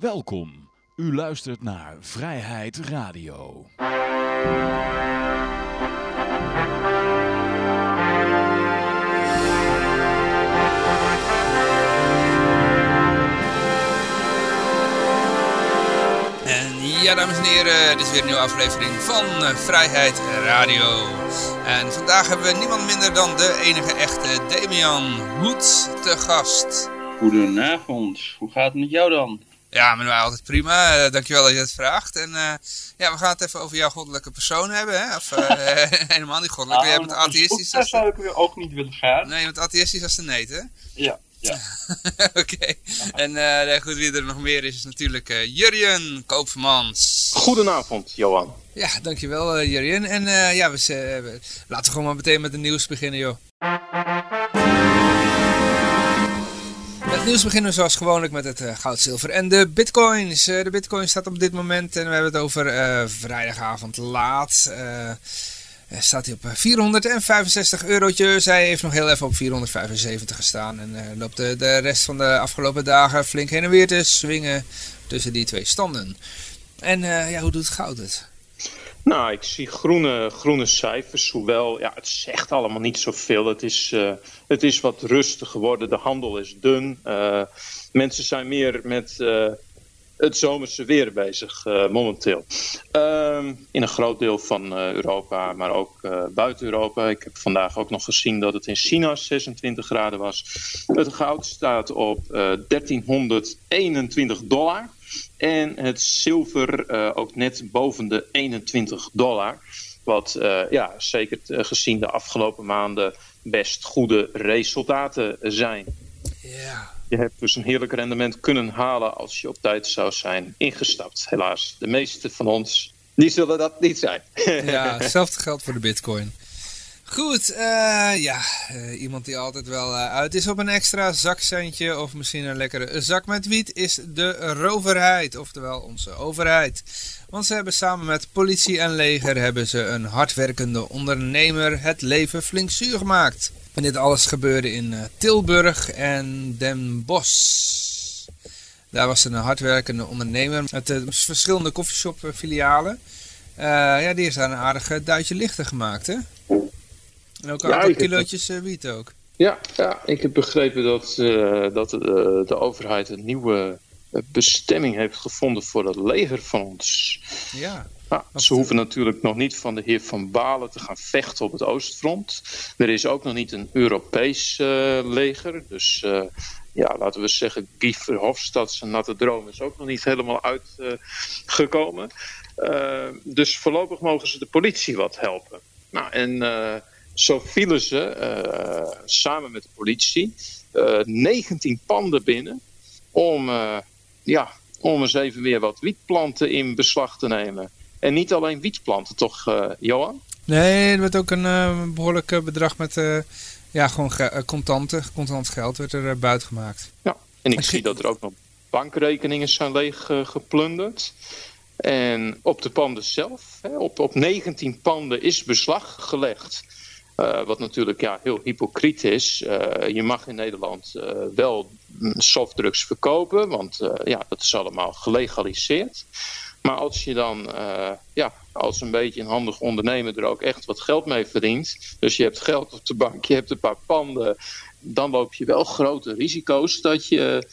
Welkom. U luistert naar Vrijheid Radio. En ja, dames en heren, dit is weer een nieuwe aflevering van eh, Vrijheid Radio. En vandaag hebben we niemand minder dan de enige echte Damian Hoed te gast. Goedenavond, hoe gaat het met jou dan? Ja, met mij altijd prima. Uh, dankjewel dat je het vraagt. En uh, ja, we gaan het even over jouw goddelijke persoon hebben. Hè? Of uh, helemaal niet goddelijk. Nou, Jij bent atheïstisch. Daar zou ik ook niet willen gaan. Nee, je bent atheïstisch als de neet, hè? Ja. Ja. Oké. Okay. En uh, goed, wie er nog meer is, is natuurlijk uh, Jurjen Koopmans. Goedenavond, Johan. Ja, dankjewel uh, Jurjen. En ja, we, laten we gewoon maar meteen met het nieuws beginnen, joh. Nieuws beginnen we zoals gewoonlijk met het goud, zilver en de bitcoins. de bitcoin staat op dit moment, en we hebben het over vrijdagavond laat... Staat hij op 465 eurotjes. Hij heeft nog heel even op 475 gestaan. En loopt de, de rest van de afgelopen dagen flink heen en weer te swingen tussen die twee standen. En ja, hoe doet goud het? Nou, ik zie groene, groene cijfers. Hoewel, ja, het zegt allemaal niet zoveel. Het is, het is wat rustig geworden. De handel is dun. mensen zijn meer met het zomerse weer bezig momenteel. Uh, in een groot deel van Europa, maar ook buiten Europa. Ik heb vandaag ook nog gezien dat het in China 26 graden was. Het goud staat op 1321 dollar. En het zilver ook net boven de 21 dollar. Wat ja, zeker gezien de afgelopen maanden best goede resultaten zijn. Ja. Je hebt dus een heerlijk rendement kunnen halen als je op tijd zou zijn ingestapt. Helaas, de meeste van ons, die zullen dat niet zijn. ja, hetzelfde geldt voor de bitcoin. Goed, uh, ja, uh, iemand die altijd wel uh, uit is op een extra zakcentje of misschien een lekkere zak met wiet is de roverheid, oftewel onze overheid. Want ze hebben samen met politie en leger hebben ze een hardwerkende ondernemer het leven flink zuur gemaakt. En dit alles gebeurde in Tilburg en Den Bosch. Daar was een hardwerkende ondernemer met verschillende koffieshop filialen. Ja, die is daar een aardig duitje lichter gemaakt, hè? En ook een ja, aantal kilootjes wiet ook. Ja, ja, ik heb begrepen dat, dat de, de overheid een nieuwe bestemming heeft gevonden voor het leger van ons. Ja. Nou, ze hoeven natuurlijk nog niet van de heer Van Balen te gaan vechten op het Oostfront. Er is ook nog niet een Europees uh, leger. Dus uh, ja, laten we zeggen, Guy Verhofstadt zijn natte droom is ook nog niet helemaal uitgekomen. Uh, dus voorlopig mogen ze de politie wat helpen. Nou, en zo vielen ze samen met de politie 19 panden binnen om, ja, om eens even weer wat wietplanten in beslag te nemen. En niet alleen wietplanten, toch, Johan? Nee, er werd ook een behoorlijk bedrag met ja, gewoon contanten, contant geld werd er buiten gemaakt. Ja, en ik zie dat er ook nog bankrekeningen zijn leeg geplunderd. En op de panden zelf, hè, op, op 19 panden is beslag gelegd. Wat natuurlijk ja, heel hypocriet is. je mag in Nederland wel softdrugs verkopen, want ja, dat is allemaal gelegaliseerd. Maar als je dan ja, als een beetje een handig ondernemer er ook echt wat geld mee verdient. Dus je hebt geld op de bank, je hebt een paar panden. Dan loop je wel grote risico's dat je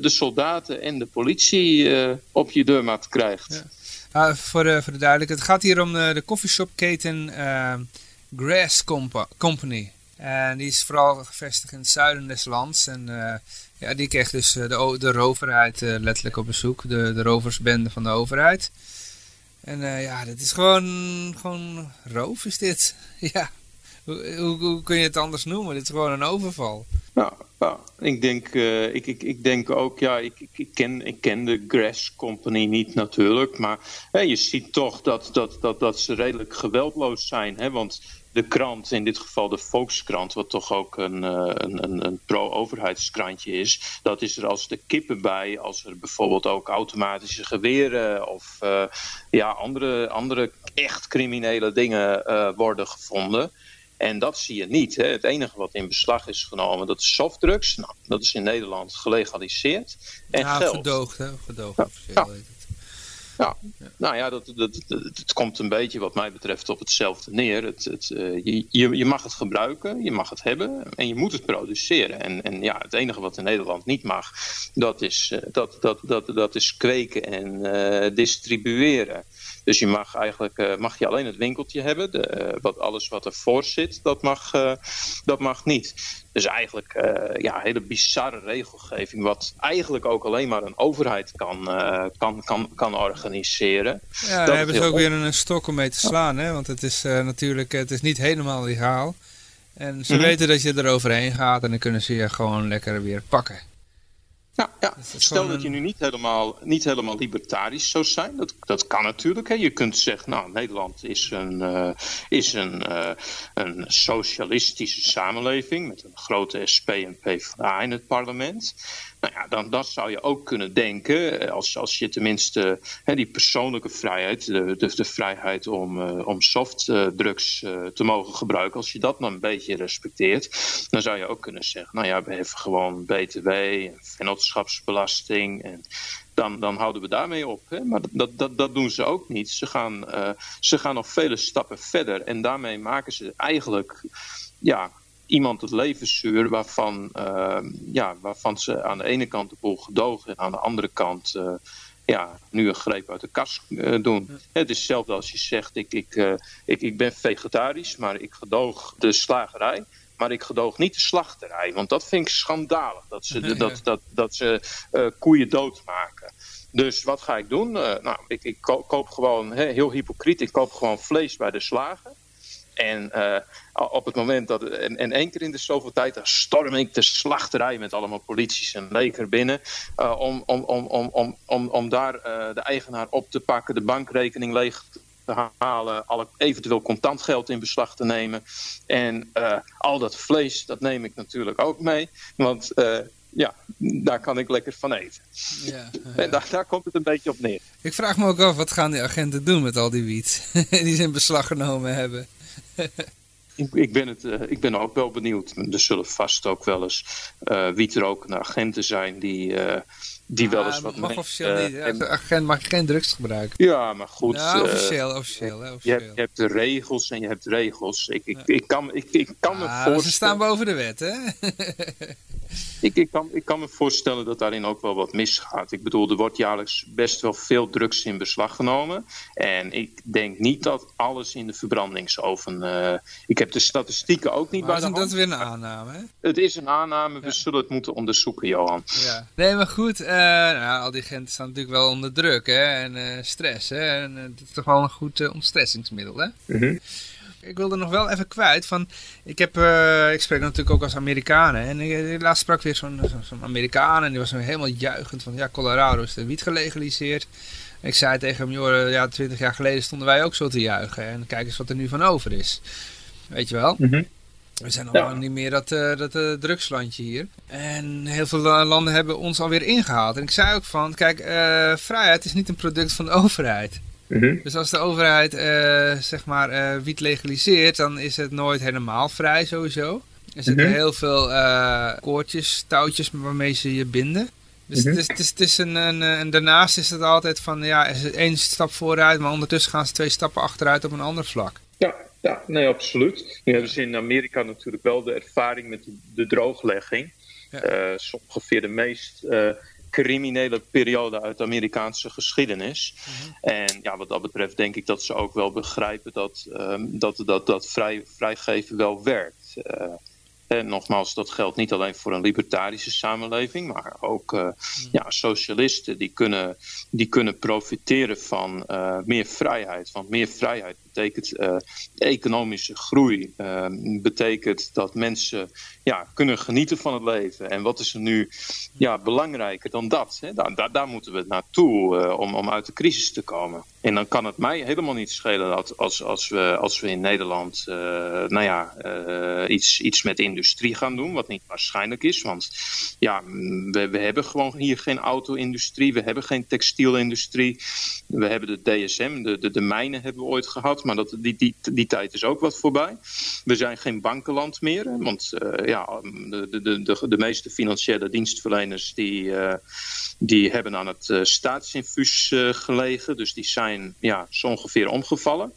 de soldaten en de politie op je deurmat krijgt. Ja. Ah, voor, de, voor de duidelijkheid, het gaat hier om de, de coffeeshopketen Grass Compa Company. En die is vooral gevestigd in het zuiden des lands. En uh, ja, die kreeg dus de, de roverheid uh, letterlijk op bezoek. De, de roversbende van de overheid. En ja, dit is gewoon, gewoon roof is dit. ja, hoe, hoe, kun je het anders noemen? Dit is gewoon een overval. Nou, nou ik, denk, ik, ik, ik denk ook, ja, ik, ik, ik, ken, ik ken de Grass Company niet natuurlijk. Maar hè, je ziet toch dat, dat, dat, dat ze redelijk geweldloos zijn. Hè? Want de krant, in dit geval de Volkskrant, wat toch ook een, een, een, een pro-overheidskrantje is, dat is er als de kippen bij, als er bijvoorbeeld ook automatische geweren of uh, ja, andere, andere echt criminele dingen uh, worden gevonden. En dat zie je niet. Hè. Het enige wat in beslag is genomen, dat is softdrugs. Nou, dat is in Nederland gelegaliseerd. En ja, geld. verdoogd, hè? Ja. Ja, nou ja, dat, dat, dat- het komt een beetje wat mij betreft op hetzelfde neer. Het, het, eh, je, je, je mag het gebruiken, je mag het hebben en je moet het produceren. En, en ja, het enige wat in Nederland niet mag, dat is, eh, dat, dat, dat, dat is kweken en eh, distribueren. Dus je mag eigenlijk eh, mag je alleen het winkeltje hebben. De, eh, wat, alles wat ervoor zit, dat mag, eh, dat mag niet. Dus eigenlijk ja, hele bizarre regelgeving, wat eigenlijk ook alleen maar een overheid kan, kan, kan, kan organiseren. Ja, is hebben ze ook weer een stok om mee te slaan, hè? Want het is natuurlijk het is niet helemaal legaal. En ze Mhm. weten dat je er overheen gaat en dan kunnen ze je gewoon lekker weer pakken. Ja, ja. Is Stel dat je nu niet helemaal, niet helemaal libertarisch zou zijn. Dat, dat kan natuurlijk. Hè. Je kunt zeggen, nou, Nederland is een, eh, is een, eh, een socialistische samenleving met een grote SP en PvdA in het parlement. Nou ja, dan, dan zou je ook kunnen denken, eh, als, als je tenminste hè, die persoonlijke vrijheid, de, de, vrijheid om, eh, om softdrugs eh, te mogen gebruiken, als je dat dan een beetje respecteert, dan zou je ook kunnen zeggen, nou ja, we hebben gewoon BTW en vennootschapsbelasting en dan, dan houden we daarmee op. Hè? Maar dat, dat, dat doen ze ook niet. Ze gaan, ze gaan nog vele stappen verder en daarmee maken ze eigenlijk ja, iemand het leven waarvan, eh, ja, waarvan ze aan de ene kant de boel gedogen en aan de andere kant eh, ja, nu een greep uit de kas eh, doen. Het is hetzelfde als je zegt, ik, ik, eh, ik, ik ben vegetarisch, maar ik gedoog de slagerij. Maar ik gedoog niet de slachterij, want dat vind ik schandalig. Dat ze, Ja. dat, dat, dat ze koeien doodmaken. Dus wat ga ik doen? Nou, ik, ik ko- koop gewoon, heel hypocriet, ik koop gewoon vlees bij de slager. En eh, op het moment dat. En, en één keer in de zoveel tijd. dan storm ik de slachterij met allemaal polities en leger binnen. eh, om, om, om, om, om, om, om daar eh, de eigenaar op te pakken. De bankrekening leeg te halen. Alle, eventueel contant geld in beslag te nemen. En al dat vlees. dat neem ik natuurlijk ook mee. Want. ja, daar kan ik lekker van eten. Ja, En daar, daar komt het een beetje op neer. Ik vraag me ook af, wat gaan die agenten doen met al die wiet die ze in beslag genomen hebben? Ik, ik, ben het, eh, ik ben ook wel benieuwd. Er zullen vast ook wel eens uh, wietrokende agenten zijn die, uh, die wel eens Ah, wat... mag mee- officieel eh, niet. en- agent mag geen drugs gebruiken. ja, maar goed. Ja, eh, officieel, officieel. Hè, je, hebt, je hebt de regels en je hebt regels. Ik, ik, ik, kan, ik, ik, kan me Ah, voorstellen, ze staan boven de wet, hè? ik, ik, kan, ik kan me voorstellen dat daarin ook wel wat misgaat. Ik bedoel, er wordt jaarlijks best wel veel drugs in beslag genomen. En ik denk niet dat alles in de verbrandingsoven... eh, ik heb de statistieken ook niet Maar bij de is- dat is weer een aanname, hè? Het is een aanname, we zullen het moeten onderzoeken, Johan. Ja. Nee, maar goed. eh, nou, al die agenten staan natuurlijk wel onder druk, hè? En eh, stress, hè? En het is toch wel een goed ontstressingsmiddel, hè? Ik wilde nog wel even kwijt van, ik, heb, eh, ik spreek natuurlijk ook als Amerikanen. En ik, laatst sprak weer zo'n zo'n Amerikaan en die was zo helemaal juichend van, ja, Colorado is de wiet gelegaliseerd. En ik zei tegen hem, joh, eh, ja, twintig jaar geleden stonden wij ook zo te juichen. En kijk eens wat er nu van over is. Weet je wel? We zijn al Ja. lang niet meer dat, eh, dat drugslandje hier. En heel veel la- landen hebben ons alweer ingehaald. En ik zei ook van, kijk, vrijheid is niet een product van de overheid. Dus als de overheid eh, zeg maar eh, wiet legaliseert, dan is het nooit helemaal vrij sowieso. Er zitten heel veel eh koordjes, touwtjes waarmee ze je binden. Dus het is, het is, het is een, een, en daarnaast is het altijd van, ja, er is één stap vooruit, maar ondertussen gaan ze twee stappen achteruit op een ander vlak. Ja, ja, nee, absoluut. Nu hebben ze in Amerika natuurlijk wel de ervaring met de, de drooglegging. Ja. Zo ongeveer de meest criminele periode uit de Amerikaanse geschiedenis. En ja, wat dat betreft denk ik dat ze ook wel begrijpen dat, ehm, dat, dat, dat vrij, vrijgeven wel werkt. Eh, en nogmaals, dat geldt niet alleen voor een libertarische samenleving, maar ook eh, ja, socialisten die kunnen, die kunnen profiteren van eh, meer vrijheid. Want meer vrijheid betekent eh, economische groei, eh, betekent dat mensen ja, kunnen genieten van het leven. En wat is er nu ja, belangrijker dan dat? Hè? Daar, daar, moeten we naartoe eh, om, om uit de crisis te komen. En dan kan het mij helemaal niet schelen dat als, als, we, als we in Nederland nou ja, iets, iets met industrie gaan doen, wat niet waarschijnlijk is. Want ja, mm, we, we hebben gewoon hier geen auto-industrie, we hebben geen textielindustrie. We hebben de DSM, de, de, de mijnen hebben we ooit gehad, Maar dat, die, die, die tijd is ook wat voorbij. We zijn geen bankenland meer. Want eh, ja, de, de, de, de, de meeste financiële dienstverleners die, eh, die hebben aan het eh, staatsinfuus gelegen. Dus die zijn ja, zo ongeveer omgevallen.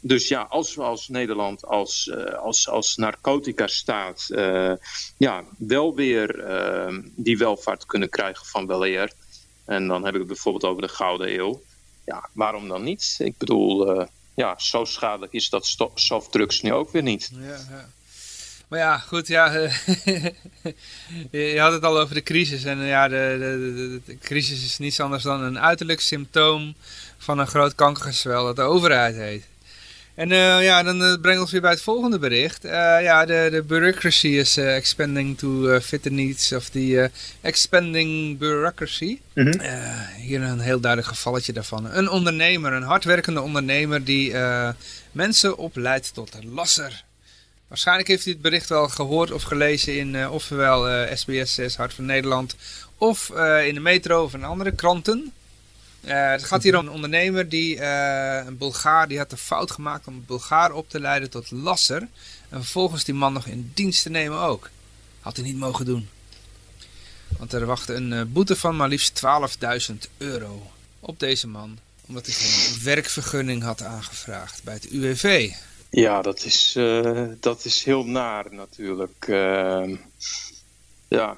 Dus ja, als we als Nederland als, als, als narcotica-staat ja, wel weer die welvaart kunnen krijgen van weleer. En dan heb ik het bijvoorbeeld over de Gouden Eeuw. Ja, waarom dan niet? Ik bedoel, ja, zo schadelijk is dat softdrugs nu ook weer niet. Ja, ja. Maar ja, goed, ja, je had het al over de crisis. En ja, de, de, de, de crisis is niets anders dan een uiterlijk symptoom van een groot kankergezwel dat de overheid heet. En uh, ja, dan uh, brengt ons weer bij het volgende bericht. Uh, ja, de, de bureaucracy is expanding to fit the needs of the expanding bureaucracy. Mm -hmm. hier een heel duidelijk gevalletje daarvan. Een ondernemer, een hardwerkende ondernemer die mensen opleidt tot lasser. Waarschijnlijk heeft u het bericht wel gehoord of gelezen in ofwel SBS 6 Hart van Nederland of in de metro of in andere kranten. Het gaat hier om een ondernemer, die, uh, een Bulgaar, die had de fout gemaakt om een Bulgaar op te leiden tot lasser. En vervolgens die man nog in dienst te nemen ook. Had hij niet mogen doen. Want er wachtte een uh, boete van maar liefst 12.000 euro op deze man. Omdat hij geen werkvergunning had aangevraagd bij het UWV. Ja, dat is, dat is heel naar natuurlijk. ja,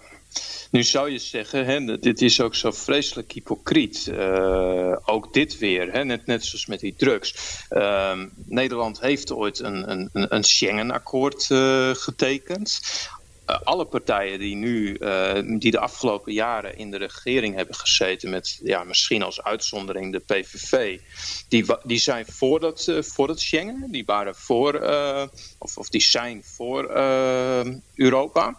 nu zou je zeggen, hè, dit is ook zo vreselijk hypocriet. Uh, ook dit weer, hè, net, net zoals met die drugs. Uh, Nederland heeft ooit een, een, een Schengen-akkoord uh, getekend. Uh, alle partijen die nu, die de afgelopen jaren in de regering hebben gezeten, met ja, misschien als uitzondering de PVV, die, die zijn voor dat, voor dat Schengen. Die waren voor, of, of die zijn voor Europa.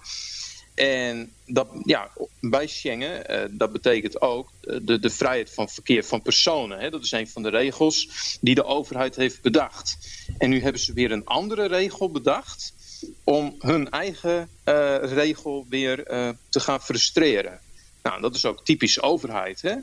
En dat, ja, bij Schengen, uh, dat betekent ook de, de vrijheid van verkeer van personen. Hè? Dat is een van de regels die de overheid heeft bedacht. En nu hebben ze weer een andere regel bedacht om hun eigen uh, regel weer te gaan frustreren. Nou, dat is ook typisch overheid. Hè?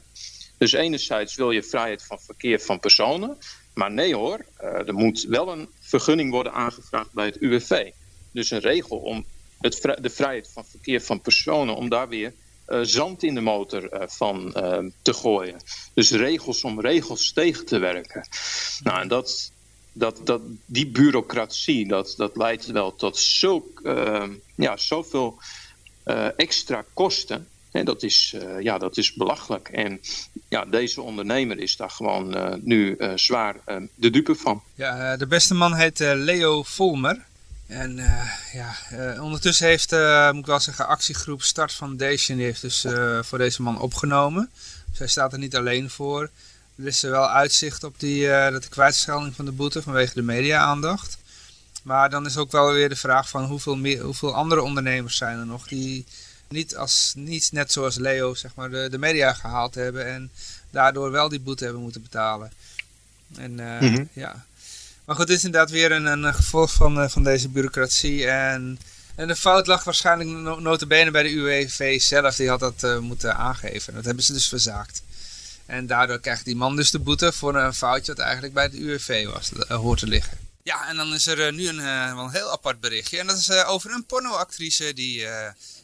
Dus enerzijds wil je vrijheid van verkeer van personen. Maar nee hoor, er moet wel een vergunning worden aangevraagd bij het UWV. Dus een regel om het, de vrijheid van verkeer van personen om daar weer uh, zand in de motor uh, van uh, te gooien. Dus regels om regels tegen te werken. Nou, en dat, dat, dat, die bureaucratie, dat, dat leidt wel tot zulk, ja, zoveel extra kosten. En dat is, ja, dat is belachelijk. En ja, deze ondernemer is daar gewoon nu zwaar de dupe van. Ja, de beste man heet Leo Volmer. En uh, ja, uh, ondertussen heeft, uh, moet ik wel zeggen, actiegroep Start Foundation die heeft dus voor deze man opgenomen. Dus hij staat er niet alleen voor. Er is er wel uitzicht op die, dat de kwijtschelding van de boete vanwege de media-aandacht. Maar dan is ook wel weer de vraag van hoeveel, meer, hoeveel andere ondernemers zijn er nog die niet, als, niet net zoals Leo zeg maar, de, de media gehaald hebben en daardoor wel die boete hebben moeten betalen. En mm -hmm. ja, maar goed, dit is inderdaad weer een, een gevolg van, uh, van deze bureaucratie. En, en de fout lag waarschijnlijk no notabene bij de UWV zelf. Die had dat uh, moeten aangeven. Dat hebben ze dus verzaakt. En daardoor krijgt die man dus de boete voor een foutje dat eigenlijk bij het UWV was, uh, hoort te liggen. Ja, en dan is er nu een, wel een heel apart berichtje. En dat is over een pornoactrice die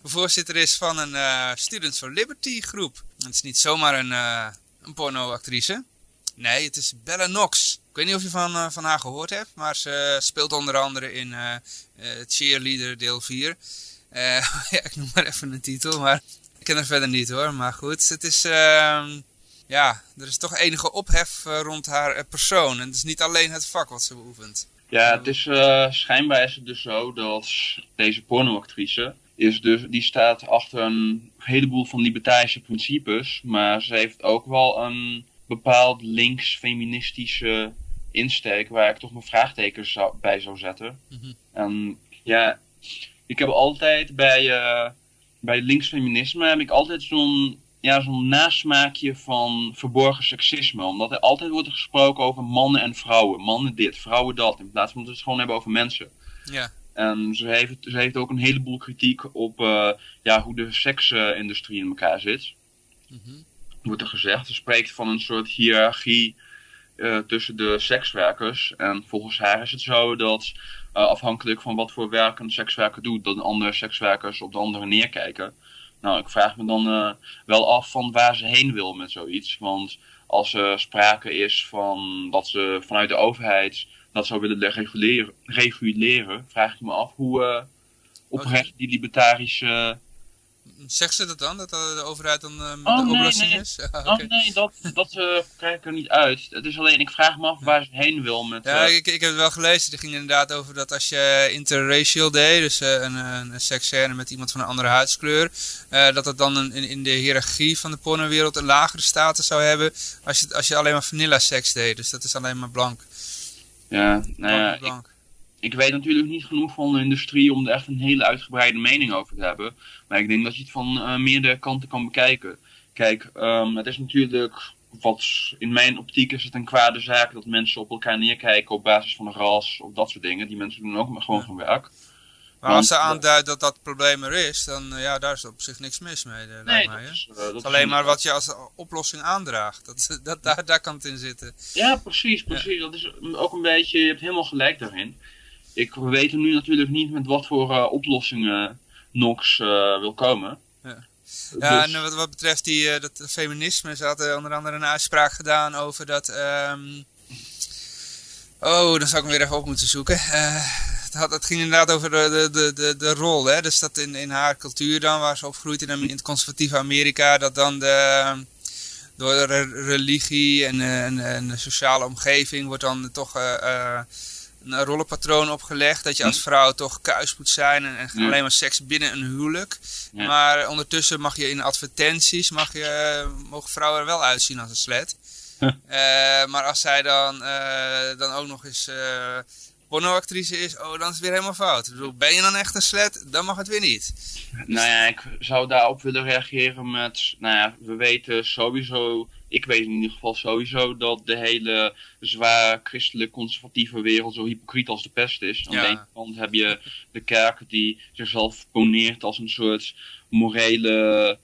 voorzitter is van een Students for Liberty groep. Het is niet zomaar een, een pornoactrice. Nee, het is Bella Knox. Ik weet niet of je van, uh, van haar gehoord hebt, maar ze speelt onder andere in uh, uh, Cheerleader deel 4. ja, ik noem maar even een titel, maar ik ken haar verder niet hoor. Maar goed, het is, ehm, ja, er is toch enige ophef rond haar persoon. En het is niet alleen het vak wat ze beoefent. Ja, het is schijnbaar is het dus zo dat deze pornoactrice is dus, die staat achter een heleboel van libertarische principes, maar ze heeft ook wel een bepaald links-feministische insteek waar ik toch mijn vraagtekens zou, bij zou zetten. Mm En ja, ik heb altijd bij, uh, bij linksfeminisme heb ik altijd zo'n ja, zo'n nasmaakje van verborgen seksisme. Omdat er altijd wordt gesproken over mannen en vrouwen. Mannen dit, vrouwen dat. In plaats van dat we het gewoon hebben over mensen. Ja. En ze heeft, ze heeft ook een heleboel kritiek op uh, ja, hoe de seksindustrie in elkaar zit. Mm wordt er gezegd. Ze spreekt van een soort hiërarchie eh, tussen de sekswerkers. En volgens haar is het zo dat eh, afhankelijk van wat voor werk een sekswerker doet, dat andere sekswerkers op de andere neerkijken. Nou, ik vraag me dan eh, wel af van waar ze heen wil met zoiets. Want als er sprake is van dat ze vanuit de overheid dat zou willen reguleren, reguleren vraag ik me af hoe oprecht die libertarische Zegt ze dat dan, dat de overheid dan uh, oh, de oplossing nee. is? Ah, Oh nee, dat, dat uh, krijg ik er niet uit. Het is alleen, ik vraag me af waar ze heen wil met... Ja, eh, ik, ik heb het wel gelezen. Het ging inderdaad over dat als je interracial deed, dus eh, een, een, een seksscène met iemand van een andere huidskleur, eh, dat het dan een, in, in de hiërarchie van de pornowereld een lagere status zou hebben als je, als je alleen maar vanilla seks deed. Dus dat is alleen maar blank. ja, nou ja, ik. Ik weet natuurlijk niet genoeg van de industrie om er echt een hele uitgebreide mening over te hebben. Maar ik denk dat je het van eh, meerdere kanten kan bekijken. Kijk, ehm, het is natuurlijk, wat in mijn optiek is het een kwade zaak dat mensen op elkaar neerkijken op basis van een ras of dat soort dingen. Die mensen doen ook maar gewoon Ja. hun werk. Maar Want- als ze aanduidt dat dat probleem er is, dan eh, ja, daar is op zich niks mis mee. eh, lijkt Nee, mij, dat hè. is, dat Het is is alleen een- maar wat je als oplossing aandraagt. Dat, dat, daar, daar kan het in zitten. Ja, precies, precies. Dat is ook een beetje, je hebt helemaal gelijk daarin. Ik we weten nu natuurlijk niet met wat voor eh, oplossingen Nox eh, wil komen. Ja. Ja, Dus- en wat, wat betreft die, eh, dat feminisme, ze hadden onder andere een uitspraak gedaan over dat... ehm, Oh, dan zou ik hem weer even op moeten zoeken. Het, had, het ging inderdaad over de, de, de, de, rol, hè. Dus dat in, in haar cultuur dan, waar ze opgroeit in, in het conservatieve Amerika, dat dan de, door de re- religie en, en, en de sociale omgeving wordt dan toch een rollenpatroon opgelegd. Dat je als vrouw toch kuis moet zijn en, alleen maar seks binnen een huwelijk. Maar ondertussen mag je in advertenties, mag je, mogen vrouwen er wel uitzien als een slet. Huh. Eh, maar als zij dan, eh, dan ook nog eens eh pornoactrice is, oh, dan is het weer helemaal fout. Ik bedoel, ben je dan echt een slet, dan mag het weer niet. Nou ja, ik zou daarop willen reageren met, nou ja, we weten sowieso, ik weet in ieder geval sowieso dat de hele zwaar christelijk conservatieve wereld zo hypocriet als de pest is. Aan Ja. de ene kant heb je de kerk die zichzelf poneert als een soort morele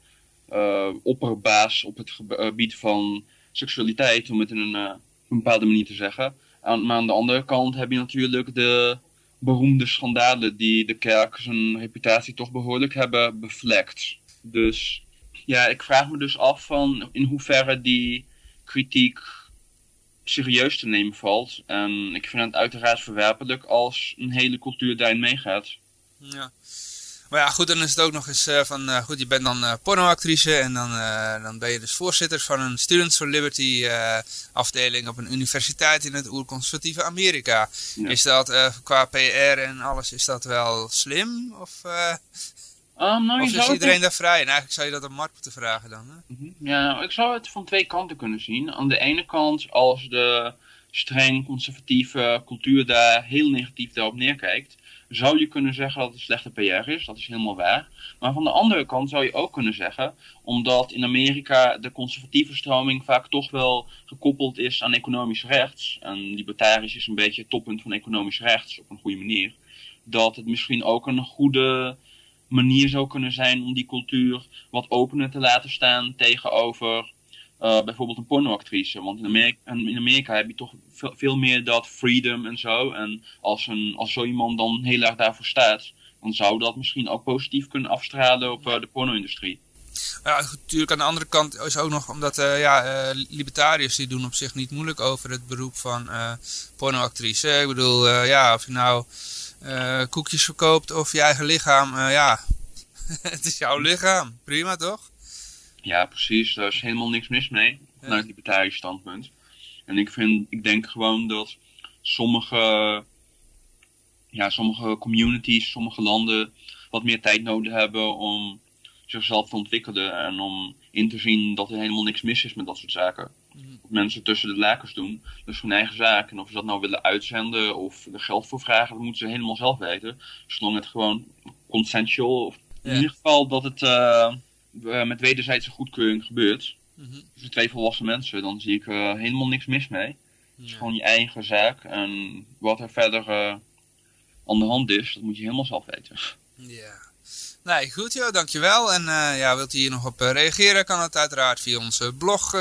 eh, opperbaas op het gebe- gebied van seksualiteit, om het in een, eh, een bepaalde manier te zeggen. Aan, maar aan de andere kant heb je natuurlijk de beroemde schandalen die de kerk zijn reputatie toch behoorlijk hebben bevlekt. Dus ja, ik vraag me dus af van in hoeverre die kritiek serieus te nemen valt. En ik vind het uiteraard verwerpelijk als een hele cultuur daarin meegaat. Ja. Maar ja, goed, dan is het ook nog eens eh, van, eh, goed, je bent dan eh, pornoactrice en dan, dan ben je dus voorzitter van een Students for Liberty afdeling op een universiteit in het oerconservatieve Amerika. Ja. Is dat qua PR en alles, is dat wel slim? Of, Ah, nou, of is het iedereen daar vrij? En eigenlijk zou je dat aan Mark moeten vragen dan. Hè? Mhm. Ja, nou, ik zou het van twee kanten kunnen zien. Aan de ene kant, als de streng conservatieve cultuur daar heel negatief daarop neerkijkt, zou je kunnen zeggen dat het slechte PR is. Dat is helemaal waar. Maar van de andere kant zou je ook kunnen zeggen, omdat in Amerika de conservatieve stroming vaak toch wel gekoppeld is aan economisch rechts, en libertarisch is een beetje het toppunt van economisch rechts op een goede manier, dat het misschien ook een goede manier zou kunnen zijn om die cultuur wat opener te laten staan tegenover eh, bijvoorbeeld een pornoactrice. Want in Amerika, in Amerika heb je toch veel, meer dat freedom en zo. En als, een, als zo iemand dan heel erg daarvoor staat, dan zou dat misschien ook positief kunnen afstralen op eh, de porno-industrie. Ja, natuurlijk aan de andere kant is ook nog omdat eh, ja, libertariërs die doen op zich niet moeilijk over het beroep van pornoactrice. Ik bedoel, ja, of je nou eh, koekjes verkoopt of je eigen lichaam, eh, ja, het is jouw lichaam. Prima toch? Ja, precies. Daar is helemaal niks mis mee, vanuit het libertarisch standpunt. En ik, vind, ik denk gewoon dat sommige, ja, sommige communities, sommige landen wat meer tijd nodig hebben om zichzelf te ontwikkelen en om in te zien dat er helemaal niks mis is met dat soort zaken. Mhm. Mensen tussen de lakens doen, dus hun eigen zaak. En of ze dat nou willen uitzenden of er geld voor vragen, dat moeten ze helemaal zelf weten. Zolang het gewoon consensual, of in ieder geval dat het eh, met wederzijdse goedkeuring gebeurt. Mhm. Tussen twee volwassen mensen, dan zie ik eh, helemaal niks mis mee. Het is gewoon je eigen zaak. En wat er verder aan de hand is, dat moet je helemaal zelf weten. Ja. Nee, goed joh, dankjewel. En eh, ja, wilt u hier nog op eh, reageren, kan het uiteraard via onze blog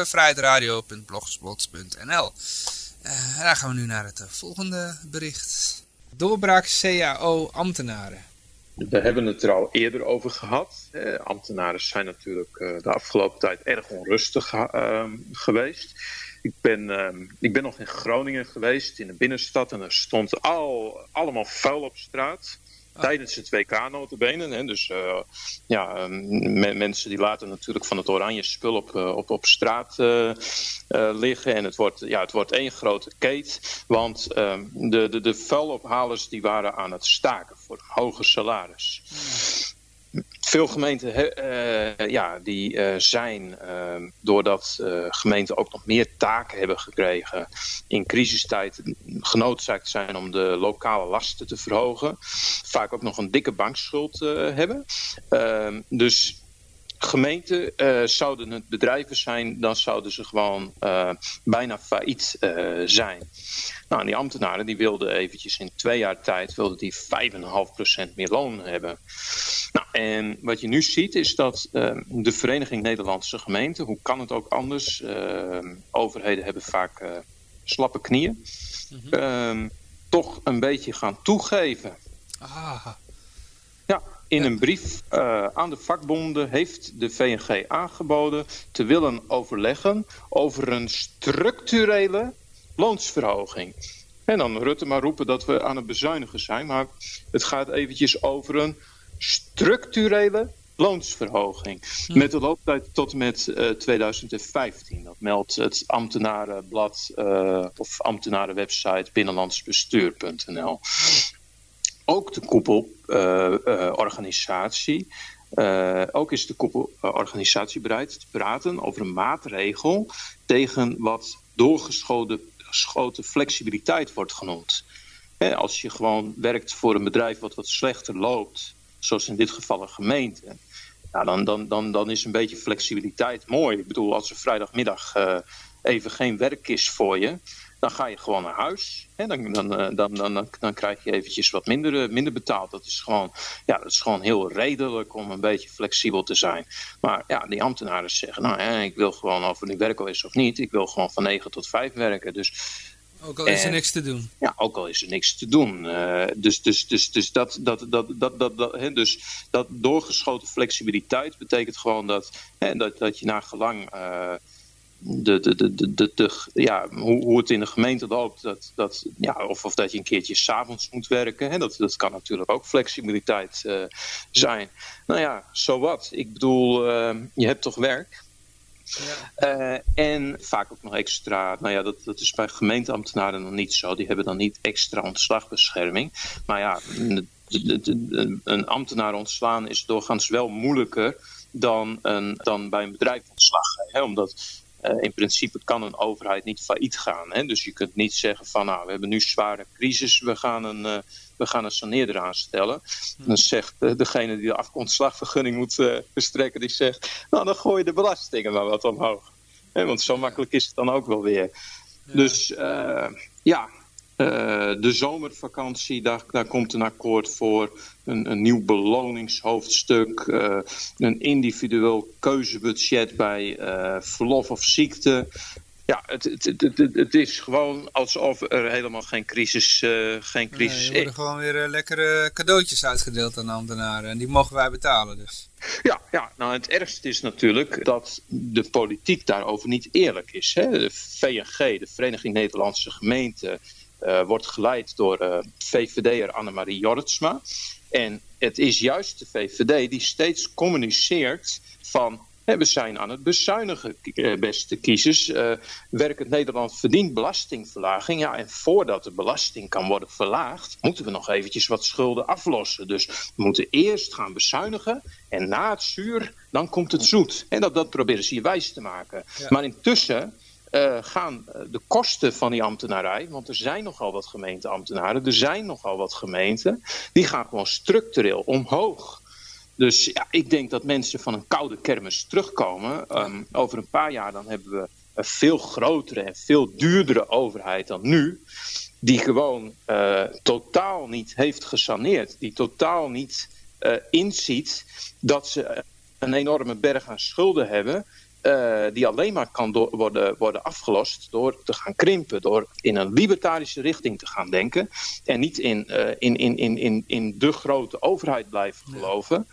uh, dan gaan we nu naar het volgende bericht. Doorbraak CAO-ambtenaren. We hebben het er al eerder over gehad. Eh, ambtenaren zijn natuurlijk de afgelopen tijd erg onrustig uh, geweest. Ik ben, ehm, ik ben nog in Groningen geweest, in de binnenstad. En er stond al, allemaal vuil op straat. Ah. Tijdens het WK notabene. Hè. Dus uh, ja, ehm, mensen die laten natuurlijk van het oranje spul op, uh, op, op straat uh, liggen. En het wordt, ja, het wordt één grote keet. Want ehm, de, de, de vuilophalers die waren aan het staken voor hoger salaris. Hmm veel gemeenten uh, ja, die uh, zijn, uh, doordat gemeenten ook nog meer taken hebben gekregen, in crisistijd genoodzaakt zijn om de lokale lasten te verhogen. Vaak ook nog een dikke bankschuld hebben. Ehm, dus gemeenten uh, zouden het bedrijven zijn, dan zouden ze gewoon uh, bijna failliet uh, zijn. Nou, die ambtenaren die wilden eventjes in twee jaar tijd wilden die 5,5% meer loon hebben. Nou, en wat je nu ziet is dat de Vereniging Nederlandse Gemeenten, hoe kan het ook anders, overheden hebben vaak slappe knieën, mm toch een beetje gaan toegeven. Ah. Ja, in een brief uh, aan de vakbonden heeft de VNG aangeboden te willen overleggen over een structurele loonsverhoging. En dan Rutte maar roepen dat we aan het bezuinigen zijn, maar het gaat eventjes over een structurele loonsverhoging. Met de looptijd tot en met uh, eh, 2015. Dat meldt het ambtenarenblad uh, of ambtenarenwebsite binnenlandsbestuur.nl ook de koepelorganisatie. Uh, ook is de koepelorganisatie bereid te praten over een maatregel tegen wat doorgeschoten flexibiliteit wordt genoemd. als je gewoon werkt voor een bedrijf wat wat slechter loopt, zoals in dit geval een gemeente, nou, dan, dan, dan, dan is een beetje flexibiliteit mooi. Ik bedoel, als er vrijdagmiddag uh, even geen werk is voor je, dan ga je gewoon naar huis. Hè? Dan, dan, eh, dan, dan, dan, krijg je eventjes wat minder, eh, minder betaald. Dat is, gewoon, ja, dat is gewoon heel redelijk om een beetje flexibel te zijn. Maar ja, die ambtenaren zeggen, nou ja, ik wil gewoon, of ik werk al is of niet, ik wil gewoon van 9 tot 5 werken. Dus ook al is er niks te doen. Ja, ook al is er niks te doen. Dus, dus, dus, dus, dat, dat, dat, dat, dat, hè, dus dat doorgeschoten flexibiliteit betekent gewoon dat, hè, dat, dat je naar gelang uh, de, de, de, de, de, ja, hoe, hoe het in de gemeente loopt, dat, dat, ja, of, of dat je een keertje s'avonds moet werken. Hè, dat, dat kan natuurlijk ook flexibiliteit uh, zijn. Nou ja, zo wat. Ik bedoel, uh, je hebt toch werk. Ja. Uh, en vaak ook nog extra, nou ja, dat, dat is bij gemeenteambtenaren nog niet zo. Die hebben dan niet extra ontslagbescherming. Maar ja, een ambtenaar ontslaan is doorgaans wel moeilijker dan, een, dan bij een bedrijf ontslag. Hè, omdat in principe kan een overheid niet failliet gaan. Hè? Dus je kunt niet zeggen van nou, we hebben nu zware crisis, we gaan een, uh, we gaan een saneerder aanstellen. Hmm. Dan zegt uh, degene die de afkontslagvergunning moet verstrekken, die zegt, nou dan gooi je de belastingen maar wat omhoog. Hè? Want zo makkelijk is het dan ook wel weer. Ja. Dus ja, uh, de zomervakantie, daar, daar, komt een akkoord voor. Een, een nieuw beloningshoofdstuk. Uh, een individueel keuzebudget bij uh, verlof of ziekte. Ja, het, het, het, het, is gewoon alsof er helemaal geen crisis, geen crisis nee, er worden gewoon weer lekkere cadeautjes uitgedeeld aan ambtenaren. En die mogen wij betalen dus. Ja, ja, nou het ergste is natuurlijk dat de politiek daarover niet eerlijk is. Hè? De VNG, de Vereniging Nederlandse Gemeenten uh, wordt geleid door uh, VVD'er Annemarie Jortsma. En het is juist de VVD die steeds communiceert van... we zijn aan het bezuinigen, eh, beste kiezers. Uh, werkend Nederland verdient belastingverlaging. Ja, en voordat de belasting kan worden verlaagd... moeten we nog eventjes wat schulden aflossen. Dus we moeten eerst gaan bezuinigen... en na het zuur, dan komt het zoet. En dat, dat proberen ze je wijs te maken. Ja. Maar intussen uh, gaan eh, de kosten van die ambtenarij, want er zijn nogal wat gemeenteambtenaren, er zijn nogal wat gemeenten, die gaan gewoon structureel omhoog. Dus ja, ik denk dat mensen van een koude kermis terugkomen. Um, over een paar jaar dan hebben we een veel grotere en veel duurdere overheid dan nu. Die gewoon uh, totaal niet heeft gesaneerd. Die totaal niet uh, inziet dat ze een enorme berg aan schulden hebben eh, die alleen maar kan door, worden, worden afgelost door te gaan krimpen, door in een libertarische richting te gaan denken en niet in, uh, in, in, in, in, in de grote overheid blijven geloven.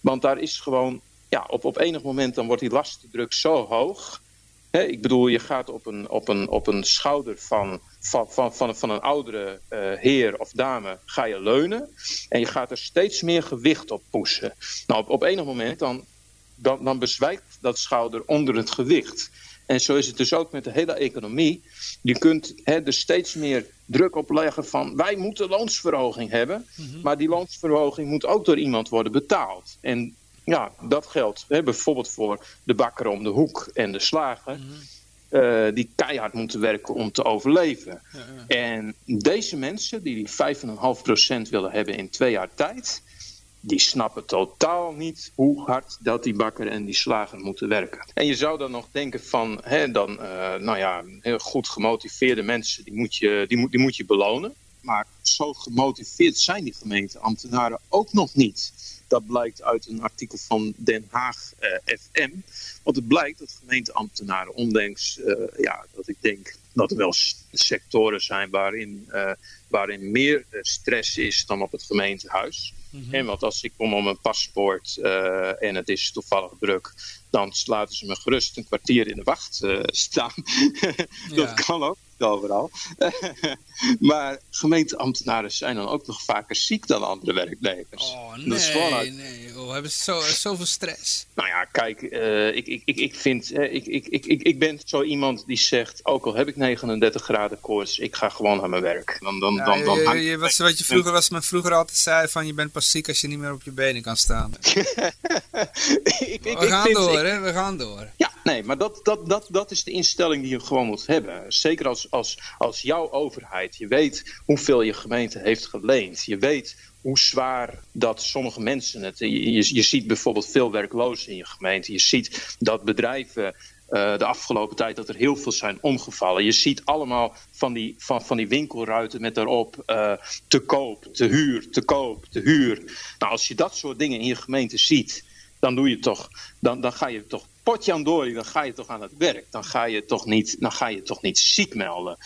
Want daar is gewoon, ja, op, op enig moment dan wordt die lastendruk zo hoog. Hè, ik bedoel, je gaat op een, op een, op een schouder van, van, van, van, van een oudere uh, heer of dame ga je leunen. En je gaat er steeds meer gewicht op pushen. Nou, op, op enig moment dan dan, dan bezwijkt dat schouder onder het gewicht. En zo is het dus ook met de hele economie. Je kunt hè, er steeds meer druk op leggen van wij moeten loonsverhoging hebben. Mhm. Maar die loonsverhoging moet ook door iemand worden betaald. En ja, dat geldt hè, bijvoorbeeld voor de bakker om de hoek en de slager. Mhm. eh, die keihard moeten werken om te overleven. Ja, ja. En deze mensen die die 5,5% willen hebben in twee jaar tijd die snappen totaal niet hoe hard dat die bakker en die slager moeten werken. En je zou dan nog denken van, hè, dan, eh, nou ja, heel goed gemotiveerde mensen, die moet, je, die, moet, die moet je belonen. Maar zo gemotiveerd zijn die gemeenteambtenaren ook nog niet. Dat blijkt uit een artikel van Den Haag eh, FM. Want het blijkt dat gemeenteambtenaren, ondanks eh, ja, dat ik denk dat er wel sectoren zijn waarin, waarin meer stress is dan op het gemeentehuis. Mhm. En want als ik kom om een paspoort uh, en het is toevallig druk, dan laten ze me gerust een kwartier in de wacht uh, staan. dat Ja. kan ook overal. maar gemeenteambtenaren zijn dan ook nog vaker ziek dan andere werknemers. Oh Dat is gewoon nee, nee. Oh, hebben zo, zoveel stress. Nou ja, kijk, eh, ik, ik, ik, ik vind, eh, ik, ik, ik, ik, ik ben zo iemand die zegt, ook al heb ik 39 graden koorts, ik ga gewoon aan mijn werk. Dan, dan, Ja, dan, dan je- wat, je vroeger was, men vroeger altijd zei van je bent pas ziek als je niet meer op je benen kan staan. ik, ik, We gaan vind- door, hè? We gaan door. Ja, nee, maar dat, dat, dat, dat is de instelling die je gewoon moet hebben. Zeker als, als, als jouw overheid, je weet hoeveel je gemeente heeft geleend. Je weet hoe zwaar dat sommige mensen het... Je, je, je ziet bijvoorbeeld veel werklozen in je gemeente. Je ziet dat bedrijven eh, de afgelopen tijd dat er heel veel zijn omgevallen. Je ziet allemaal van die, van, van die winkelruiten met daarop eh, te koop, te huur, te koop, te huur. Nou, als je dat soort dingen in je gemeente ziet, dan doe je toch, dan, dan ga je toch door, dan ga je toch aan het werk. Dan ga je toch niet, dan ga je toch niet ziek melden.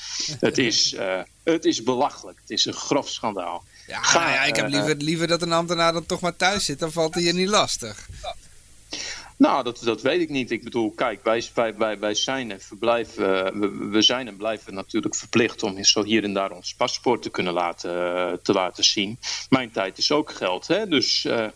Het is, eh, het is belachelijk. Het is een grof schandaal. Ja, Ga, nou ja, ik heb eh, liever, liever dat een ambtenaar dan toch maar thuis zit. Dan valt hij je niet lastig. Nou, dat, dat weet ik niet. Ik bedoel, kijk, wij, wij, wij, wij zijn en verblijven, eh, we, we zijn en blijven natuurlijk verplicht om zo hier en daar ons paspoort te kunnen laten, te laten zien. Mijn tijd is ook geld, hè. Dus eh,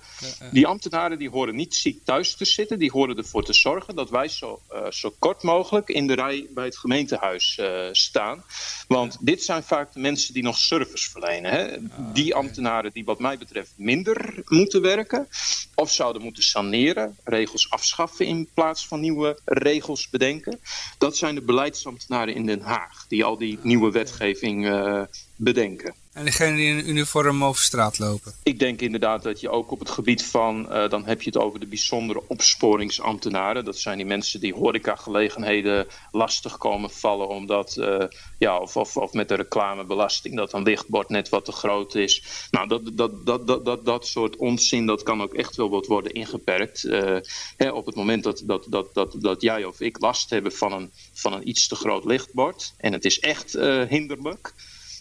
die ambtenaren die horen niet ziek thuis te zitten. Die horen ervoor te zorgen dat wij zo, eh, zo kort mogelijk in de rij bij het gemeentehuis eh, staan. Want dit zijn vaak de mensen die nog service verlenen. Hè? Die ambtenaren die wat mij betreft minder moeten werken. Of zouden moeten saneren, regels afschaffen in plaats van nieuwe regels bedenken. Dat zijn de beleidsambtenaren in Den Haag. Die al die nieuwe wetgeving eh, bedenken. En diegene die in uniform over straat lopen. Ik denk inderdaad dat je ook op het gebied van, eh, dan heb je het over de bijzondere opsporingsambtenaren. Dat zijn die mensen die horecagelegenheden lastig komen vallen omdat, eh, ja, of, of, of met de reclamebelasting dat een lichtbord net wat te groot is. Nou, dat, dat, dat, dat, dat, dat soort onzin, dat kan ook echt wel wat worden ingeperkt. Eh, hè, op het moment dat, dat, dat, dat, dat jij of ik last hebben van een, van een iets te groot lichtbord en het is echt hinderlijk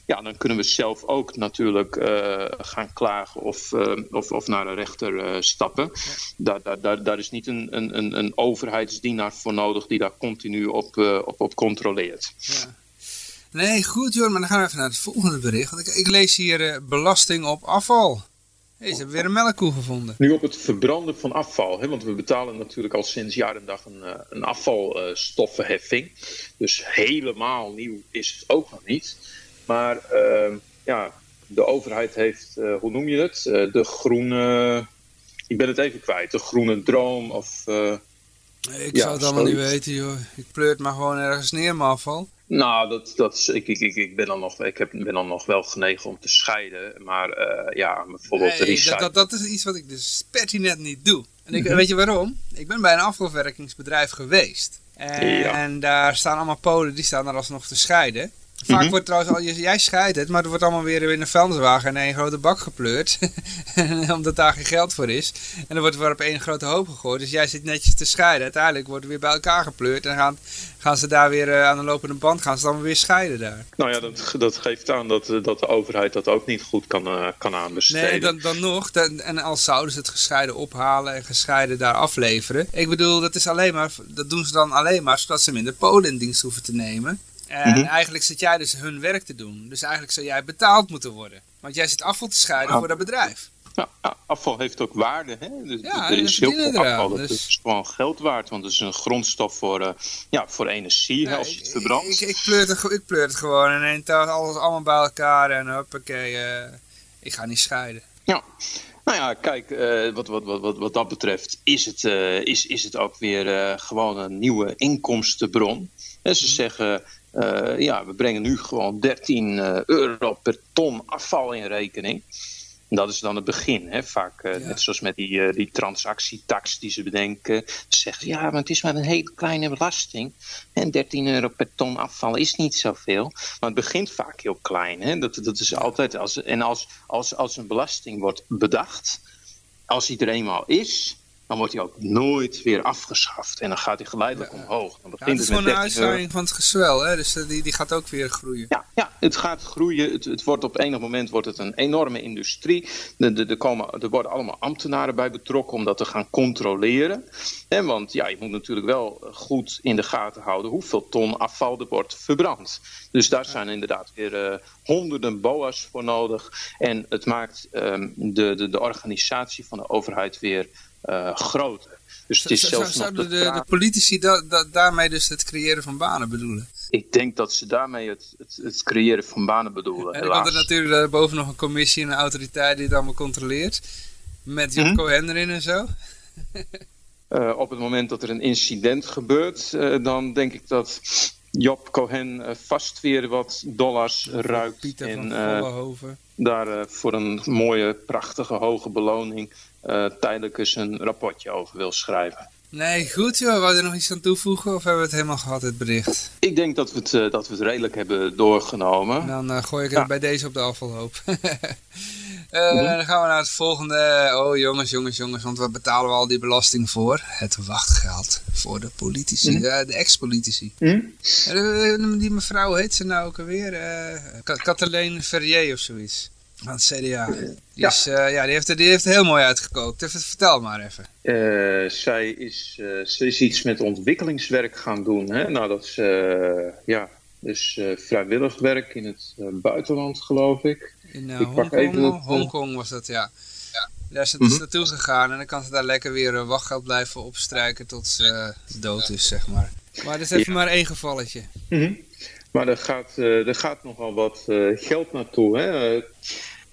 ja, dan kunnen we zelf ook natuurlijk eh, gaan klagen of, eh, of, of naar een rechter eh, stappen. Daar, daar, daar, daar is niet een, een, een, een overheidsdienaar voor nodig die daar continu op, eh, op, op controleert. Ja. Nee, goed joh, maar dan gaan we even naar het volgende bericht. Want ik, ik lees hier eh, belasting op afval. Hey, ze hebben weer een melkkoe gevonden. Nu op het verbranden van afval, hè, want we betalen natuurlijk al sinds jaar en dag een, eh, een afvalstoffenheffing. Dus helemaal nieuw is het ook nog niet. Maar eh, ja, de overheid heeft, eh, hoe noem je het? Eh, de groene, ik ben het even kwijt, de groene droom of... eh, Ik Ja, zou het allemaal niet weten joh. Ik pleur het maar gewoon ergens neer, mijn afval. Nou, dat, dat is, ik, ik, ik, ik, ben dan nog, ik heb, ben dan nog wel genegen om te scheiden. Maar ja, bijvoorbeeld Nee, dat, dat, dat is iets wat ik dus pertinent niet doe. En ik, Mhm. weet je waarom? Ik ben bij een afvalverwerkingsbedrijf geweest. En, Ja. en daar staan allemaal polen, die staan er alsnog te scheiden. Vaak Mhm. wordt trouwens al, jij scheidt het, maar er wordt allemaal weer in een vuilniswagen in één grote bak gepleurd. Omdat daar geen geld voor is. En dan wordt er weer op één grote hoop gegooid. Dus jij zit netjes te scheiden. Uiteindelijk wordt er weer bij elkaar gepleurd. En gaan, gaan ze daar weer eh, aan de lopende band gaan ze dan weer scheiden daar. Nou ja, dat, dat geeft aan dat, eh, dat de overheid dat ook niet goed kan, eh, kan aanbesteden. Nee, dan, dan nog. Dan, en als zouden ze het gescheiden ophalen en gescheiden daar afleveren. Ik bedoel, dat, is alleen maar, dat doen ze dan alleen maar zodat ze minder Polen in dienst hoeven te nemen. En Mhm. eigenlijk zit jij dus hun werk te doen. Dus eigenlijk zou jij betaald moeten worden. Want jij zit afval te scheiden Ah. voor dat bedrijf. Ja, afval heeft ook waarde. Hè? Dus Ja, er is heel veel afval. Dat dus- is gewoon geld waard. Want het is een grondstof voor, eh, ja, voor energie hè, als je het verbrandt. ik, ik, pleur het, ik pleur het gewoon in één tas, alles allemaal bij elkaar en hoppakee. eh ik ga niet scheiden. Ja. Nou ja, kijk, eh, wat, wat, wat, wat, wat dat betreft is het, is, is het ook weer gewoon een nieuwe inkomstenbron. En ze zeggen, eh, ja, we brengen nu gewoon 13 eh, euro per ton afval in rekening. En dat is dan het begin. Hè? Vaak, eh, Ja. net zoals met die, die transactietax die ze bedenken. Ze zeggen ze, ja, maar het is maar een hele kleine belasting. En 13 euro per ton afval is niet zoveel. Maar het begint vaak heel klein. Hè? Dat, dat is altijd als, en als, als, als een belasting wordt bedacht, als hij er eenmaal is, dan wordt hij ook nooit weer afgeschaft. En dan gaat hij geleidelijk Ja. omhoog. Dan Ja, begint het is het gewoon een 13 euro. uitzaaiing van het gezwel. Hè? Dus eh, die, die gaat ook weer groeien. Ja, ja, het gaat groeien. Het, het wordt op enig moment wordt het een enorme industrie. Er, er, er komen, er worden allemaal ambtenaren bij betrokken om dat te gaan controleren. En want ja, je moet natuurlijk wel goed in de gaten houden hoeveel ton afval er wordt verbrand. Dus daar zijn inderdaad weer eh, honderden boa's voor nodig. En het maakt ehm, de, de, de organisatie van de overheid weer eh, groter. Dus het is Zou- zelfs nog Zouden de de, de politici da- da- daarmee dus het creëren van banen bedoelen? Ik denk dat ze daarmee het, het, het creëren van banen bedoelen. En dan komt er natuurlijk daarboven nog een commissie en een autoriteit die het allemaal controleert. Met Job Mhm. Cohen erin en zo. Eh, op het moment dat er een incident gebeurt, eh, dan denk ik dat Job Cohen eh, vast weer wat dollars ruikt. Pieter van en eh, Vollenhoven. daar eh, voor een mooie, prachtige, hoge beloning eh, tijdelijk eens een rapportje over wil schrijven. Nee, goed joh. Wou je er nog iets aan toevoegen of hebben we het helemaal gehad, het bericht? Ik denk dat we het, eh, dat we het redelijk hebben doorgenomen. Dan eh, gooi ik het Ja. bij deze op de afvalhoop. Eh, Mhm. Dan gaan we naar het volgende. Oh jongens, jongens, jongens, want waar betalen we al die belasting voor? Het wachtgeld voor de politici, Mhm. eh, de ex-politici. Hm? Eh, Die mevrouw heet ze nou ook alweer? Eh Ka- Kathleen Verrier of zoiets. Van het CDA. Die, Ja. is, eh, ja, die, heeft, die heeft er heel mooi uitgekookt. Even, vertel maar even. Eh, zij, is, eh, ze is iets met ontwikkelingswerk gaan doen. Hè? Nou, dat is eh, ja, dus, eh, vrijwillig werk in het eh, buitenland, geloof ik. In Ik pak even Hongkong, het, Hongkong was dat, ja. Daar is ze dus Mhm. naartoe gegaan en dan kan ze daar lekker weer wachtgeld blijven opstrijken tot ze dood is, zeg maar. Maar dat is even Ja. maar één gevalletje. Mhm. Maar er gaat, eh, er gaat nogal wat eh, geld naartoe. Hè? Eh,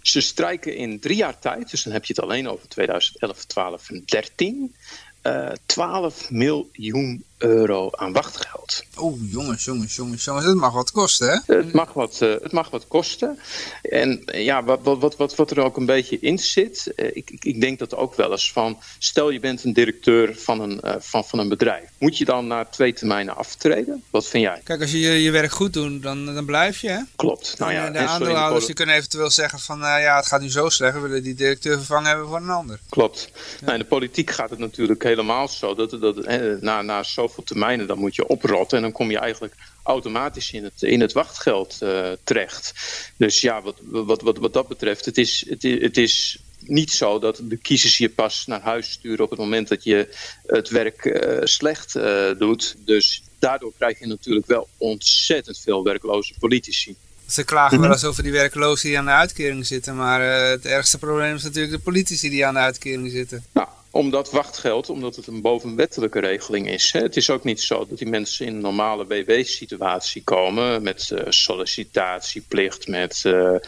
ze strijken in drie jaar tijd, dus dan heb je het alleen over 2011, 12 en 13, eh 12 miljoen euro aan wachtgeld. Oeh, jongens, jongens, jongens, jongens, dat mag wat kosten, hè? Het mag wat, eh, het mag wat kosten. En eh, ja, wat, wat, wat, wat, er ook een beetje in zit, eh, ik, ik, ik denk dat ook wel eens van, stel je bent een directeur van een, van, van een bedrijf. Moet je dan na twee termijnen aftreden? Wat vind jij? Kijk, als je je, je werk goed doet, dan, dan blijf je, hè? Klopt. Nou ja, en de en aandeelhouders die kunnen eventueel zeggen van, nou ja, het gaat nu zo slecht, we willen die directeur vervangen hebben voor een ander. Klopt. Nou, in de politiek gaat het natuurlijk helemaal zo. Dat, dat, na, na zoveel termijnen dan moet je oprotten. En dan kom je eigenlijk automatisch in het, in het wachtgeld eh, terecht. Dus ja, wat, wat, wat, wat dat betreft, het is, het, is, het is niet zo dat de kiezers je pas naar huis sturen op het moment dat je het werk eh, slecht eh, doet. Dus daardoor krijg je natuurlijk wel ontzettend veel werkloze politici. Ze klagen Mhm. wel eens over die werklozen die aan de uitkering zitten, maar het ergste probleem is natuurlijk de politici die aan de uitkering zitten. Nou, omdat wachtgeld, omdat het een bovenwettelijke regeling is. Het is ook niet zo dat die mensen in een normale WW-situatie komen met eh, sollicitatieplicht, met eh, eh,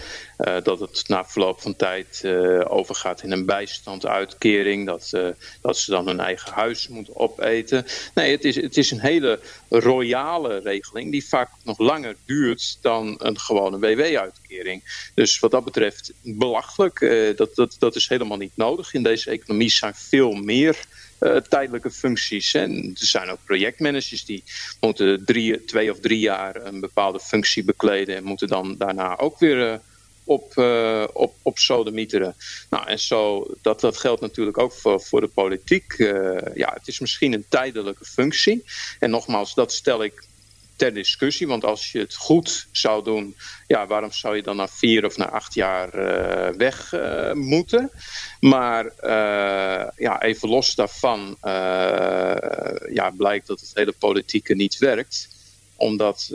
dat het na verloop van tijd overgaat in een bijstand, uitkering, dat, dat ze dan hun eigen huis moeten opeten. Nee, het is, het is een hele royale regeling die vaak nog langer duurt dan een gewone WW-uitkering. Dus wat dat betreft belachelijk. Eh, dat, dat, dat is helemaal niet nodig. In deze economie zijn veel meer tijdelijke functies. En er zijn ook projectmanagers die moeten drie, twee of drie jaar een bepaalde functie bekleden en moeten dan daarna ook weer op, uh, op, op sodemieteren. Nou, en zo, dat, dat geldt natuurlijk ook voor, voor de politiek. ja, het is misschien een tijdelijke functie. En nogmaals, dat stel ik ter discussie. Want als je het goed zou doen, ja, waarom zou je dan na vier of na acht jaar uh, weg moeten? Maar ja, even los daarvan ja, blijkt dat het hele politieke niet werkt. Omdat,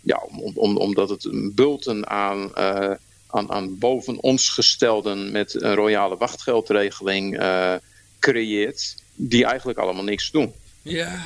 ja, om, om, omdat het een bulten aan, aan, aan boven ons gestelden met een royale wachtgeldregeling creëert. Die eigenlijk allemaal niks doen. Ja,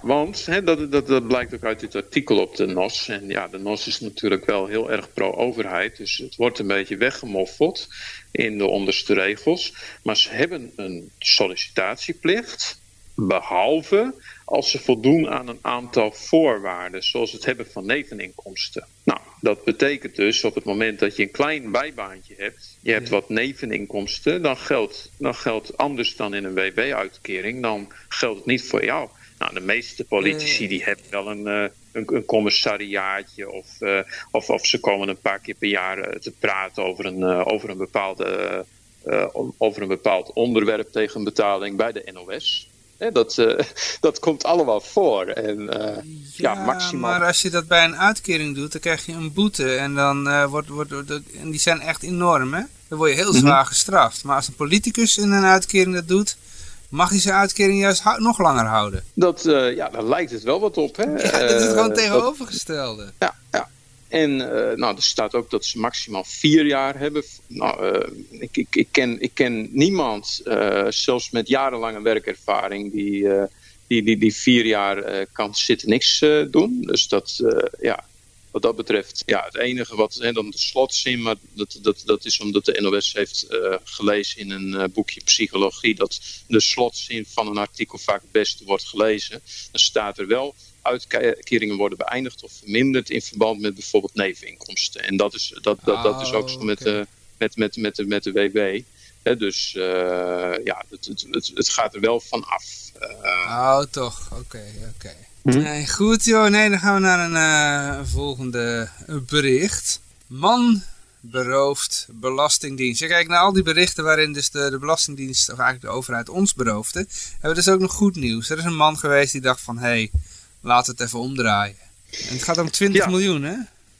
want hè, dat, dat, dat blijkt ook uit dit artikel op de NOS. En ja, de NOS is natuurlijk wel heel erg pro-overheid. Dus het wordt een beetje weggemoffeld in de onderste regels. Maar ze hebben een sollicitatieplicht. Behalve als ze voldoen aan een aantal voorwaarden. Zoals het hebben van neveninkomsten. Nou, dat betekent dus op het moment dat je een klein bijbaantje hebt. Je hebt wat neveninkomsten. Dan geldt, dan geldt anders dan in een WB-uitkering. Dan geldt het niet voor jou. Nou, de meeste politici die hebben wel een, uh, een, een, commissariaatje of, uh, of, of ze komen een paar keer per jaar uh, te praten over een, over, een bepaalde, over een bepaald onderwerp tegen betaling bij de NOS. Dat, dat komt allemaal voor. En, ja, ja, maximaal... maar als je dat bij een uitkering doet, dan krijg je een boete. En, dan, wordt, wordt, en die zijn echt enorm, hè? Dan word je heel zwaar mm gestraft. Maar als een politicus in een uitkering dat doet, mag hij zijn uitkering juist nog langer houden. Dat, ja, daar lijkt het wel wat op. Hè? Ja, dat is gewoon tegenovergestelde. Dat, ja, ja. En uh, nou, er staat ook dat ze maximaal vier jaar hebben. Nou, ik, ik, ik, ken, ik ken niemand, zelfs met jarenlange werkervaring, die, die, die, die vier jaar kan zitten niks doen. Dus dat, ja, wat dat betreft, ja, het enige wat hè, dan de slotzin, maar dat, dat, dat is omdat de NOS heeft gelezen in een boekje psychologie dat de slotzin van een artikel vaak het beste wordt gelezen. Dan staat er wel uitkeringen worden beëindigd of verminderd in verband met bijvoorbeeld neveninkomsten. En dat is, dat, dat, dat is ook zo met, uh, met, met, met, de, met de WW. He, dus ja, het, het, het, het, gaat er wel van af. oh, toch. Oké, okay, oké. Okay. Hm? Nee, goed joh. Nee, dan gaan we naar een uh, volgende bericht. Man berooft Belastingdienst. Je kijkt naar al die berichten waarin dus de, de Belastingdienst, of eigenlijk de overheid ons beroofde. Hebben we dus ook nog goed nieuws. Er is een man geweest die dacht van, hé, hey, laat het even omdraaien. En het gaat om 20 ja. miljoen, hè?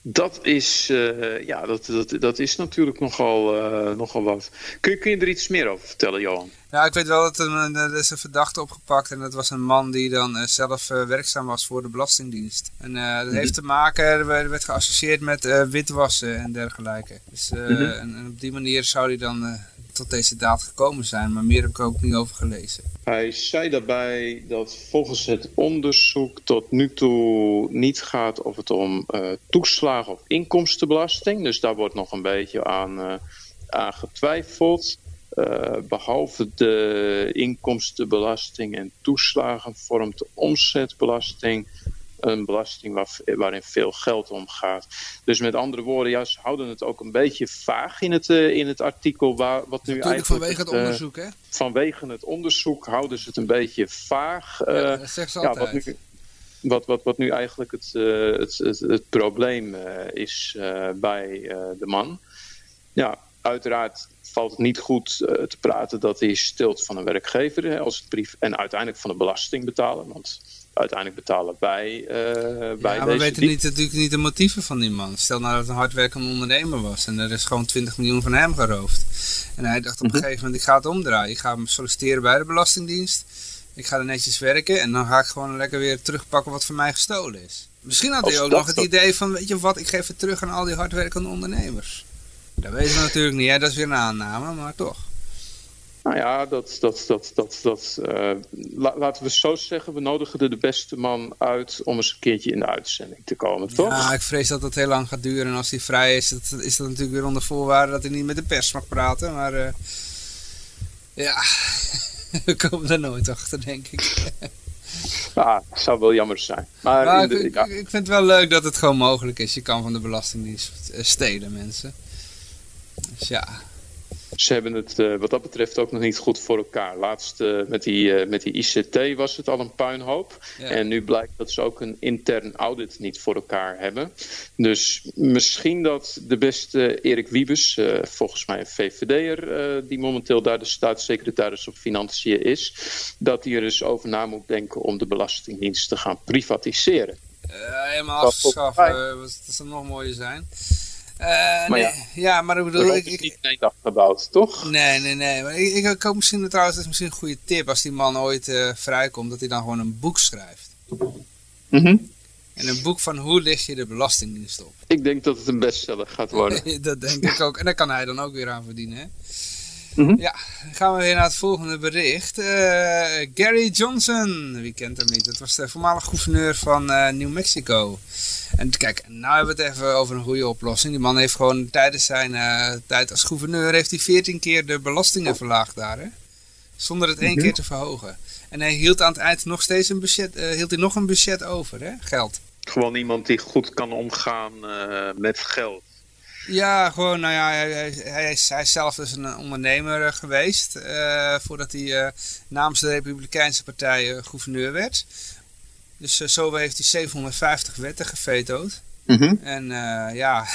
Dat is, uh, ja, dat, dat, dat is natuurlijk nogal, uh, nogal wat. Kun je, kun je er iets meer over vertellen, Johan? Ja, ik weet wel dat er, er is een verdachte opgepakt en dat was een man die dan uh, zelf werkzaam was voor de Belastingdienst. En dat heeft te maken, er werd geassocieerd met witwassen en dergelijke. Dus mm -hmm. en, en, op die manier zou hij dan tot deze daad gekomen zijn, maar meer heb ik ook niet over gelezen. Hij zei daarbij dat volgens het onderzoek tot nu toe niet gaat of het om uh, toeslagen of inkomstenbelasting. Dus daar wordt nog een beetje aan, uh, getwijfeld. Uh, behalve de inkomstenbelasting en toeslagen vormt de omzetbelasting een belasting waar, waarin veel geld omgaat. Dus met andere woorden, ja, ze houden het ook een beetje vaag in het, uh, in het artikel. Waar, wat nu eigenlijk vanwege het, het onderzoek, hè? Vanwege het onderzoek houden ze het een beetje vaag. Uh, ja, dat zegt ze ja, wat, nu, wat, wat, wat nu eigenlijk het, het, het, het, probleem is bij de man. Ja, uiteraard valt het niet goed te praten dat hij stilt van een werkgever hè, als het brief, en uiteindelijk van de belastingbetaler. Want uiteindelijk betalen bij, uh, bij ja, we weten niet, natuurlijk niet de motieven van die man. Stel nou dat het een hardwerkende ondernemer was en er is gewoon 20 miljoen van hem geroofd. En hij dacht op een mhm. gegeven moment, ik ga het omdraaien. Ik ga hem solliciteren bij de Belastingdienst. Ik ga er netjes werken en dan ga ik gewoon lekker weer terugpakken wat van mij gestolen is. Misschien had hij ook nog het idee van, weet je wat, ik geef het terug aan al die hardwerkende ondernemers. Dat weten we natuurlijk niet, hè? dat is weer een aanname, maar toch. Nou ja, dat, dat, dat, dat, dat, uh, laten we zo zeggen, we nodigen er de beste man uit om eens een keertje in de uitzending te komen, toch? Ja, ik vrees dat dat heel lang gaat duren. En als hij vrij is, dat, is dat natuurlijk weer onder voorwaarde dat hij niet met de pers mag praten. Maar uh, ja, we komen er nooit achter, denk ik. Ah, het zou wel jammer zijn. Maar, maar de, ik, ja. ik, vind het wel leuk dat het gewoon mogelijk is. Je kan van de Belastingdienst stelen, mensen. Dus ja, ze hebben het uh, wat dat betreft ook nog niet goed voor elkaar. Laatst uh, met, die, uh, met die ICT was het al een puinhoop. Ja. En nu blijkt dat ze ook een intern audit niet voor elkaar hebben. Dus misschien dat de beste Erik Wiebes, volgens mij een VVD'er... die momenteel daar de staatssecretaris op Financiën is... dat hij er eens over na moet denken om de Belastingdienst te gaan privatiseren. helemaal afschaffen, dat zou nog mooier zijn. Uh, maar nee, ja. ja, maar ik bedoel... Ik, ik, niet één dag gebouwd, toch? Nee, nee, nee. Maar ik, ik, ik hoop misschien trouwens, dat is misschien een goede tip... als die man ooit uh, vrijkomt, dat hij dan gewoon een boek schrijft. Mm -hmm. En een boek van hoe lig je de belastingdienst op. Ik denk dat het een bestseller gaat worden. dat denk ik ook. En daar kan hij dan ook weer aan verdienen, hè? Mm -hmm. Ja, gaan we weer naar het volgende bericht. Uh, Gary Johnson, wie kent hem niet? Dat was de voormalige gouverneur van uh, New Mexico. En kijk, nou hebben we het even over een goede oplossing. Die man heeft gewoon tijdens zijn uh, tijd als gouverneur... heeft hij 14 keer de belastingen verlaagd daar, hè? Zonder het één mm -hmm. keer te verhogen. En hij hield aan het eind nog steeds een budget, hield hij nog een budget over, hè? Geld. Gewoon iemand die goed kan omgaan met geld. Ja, gewoon, nou ja, hij, hij, hij, is, hij is zelf dus een ondernemer geweest uh, voordat hij uh, namens de Republikeinse Partij uh, gouverneur werd. Dus zo heeft hij 750 wetten gevetood. Mm -hmm. En ja,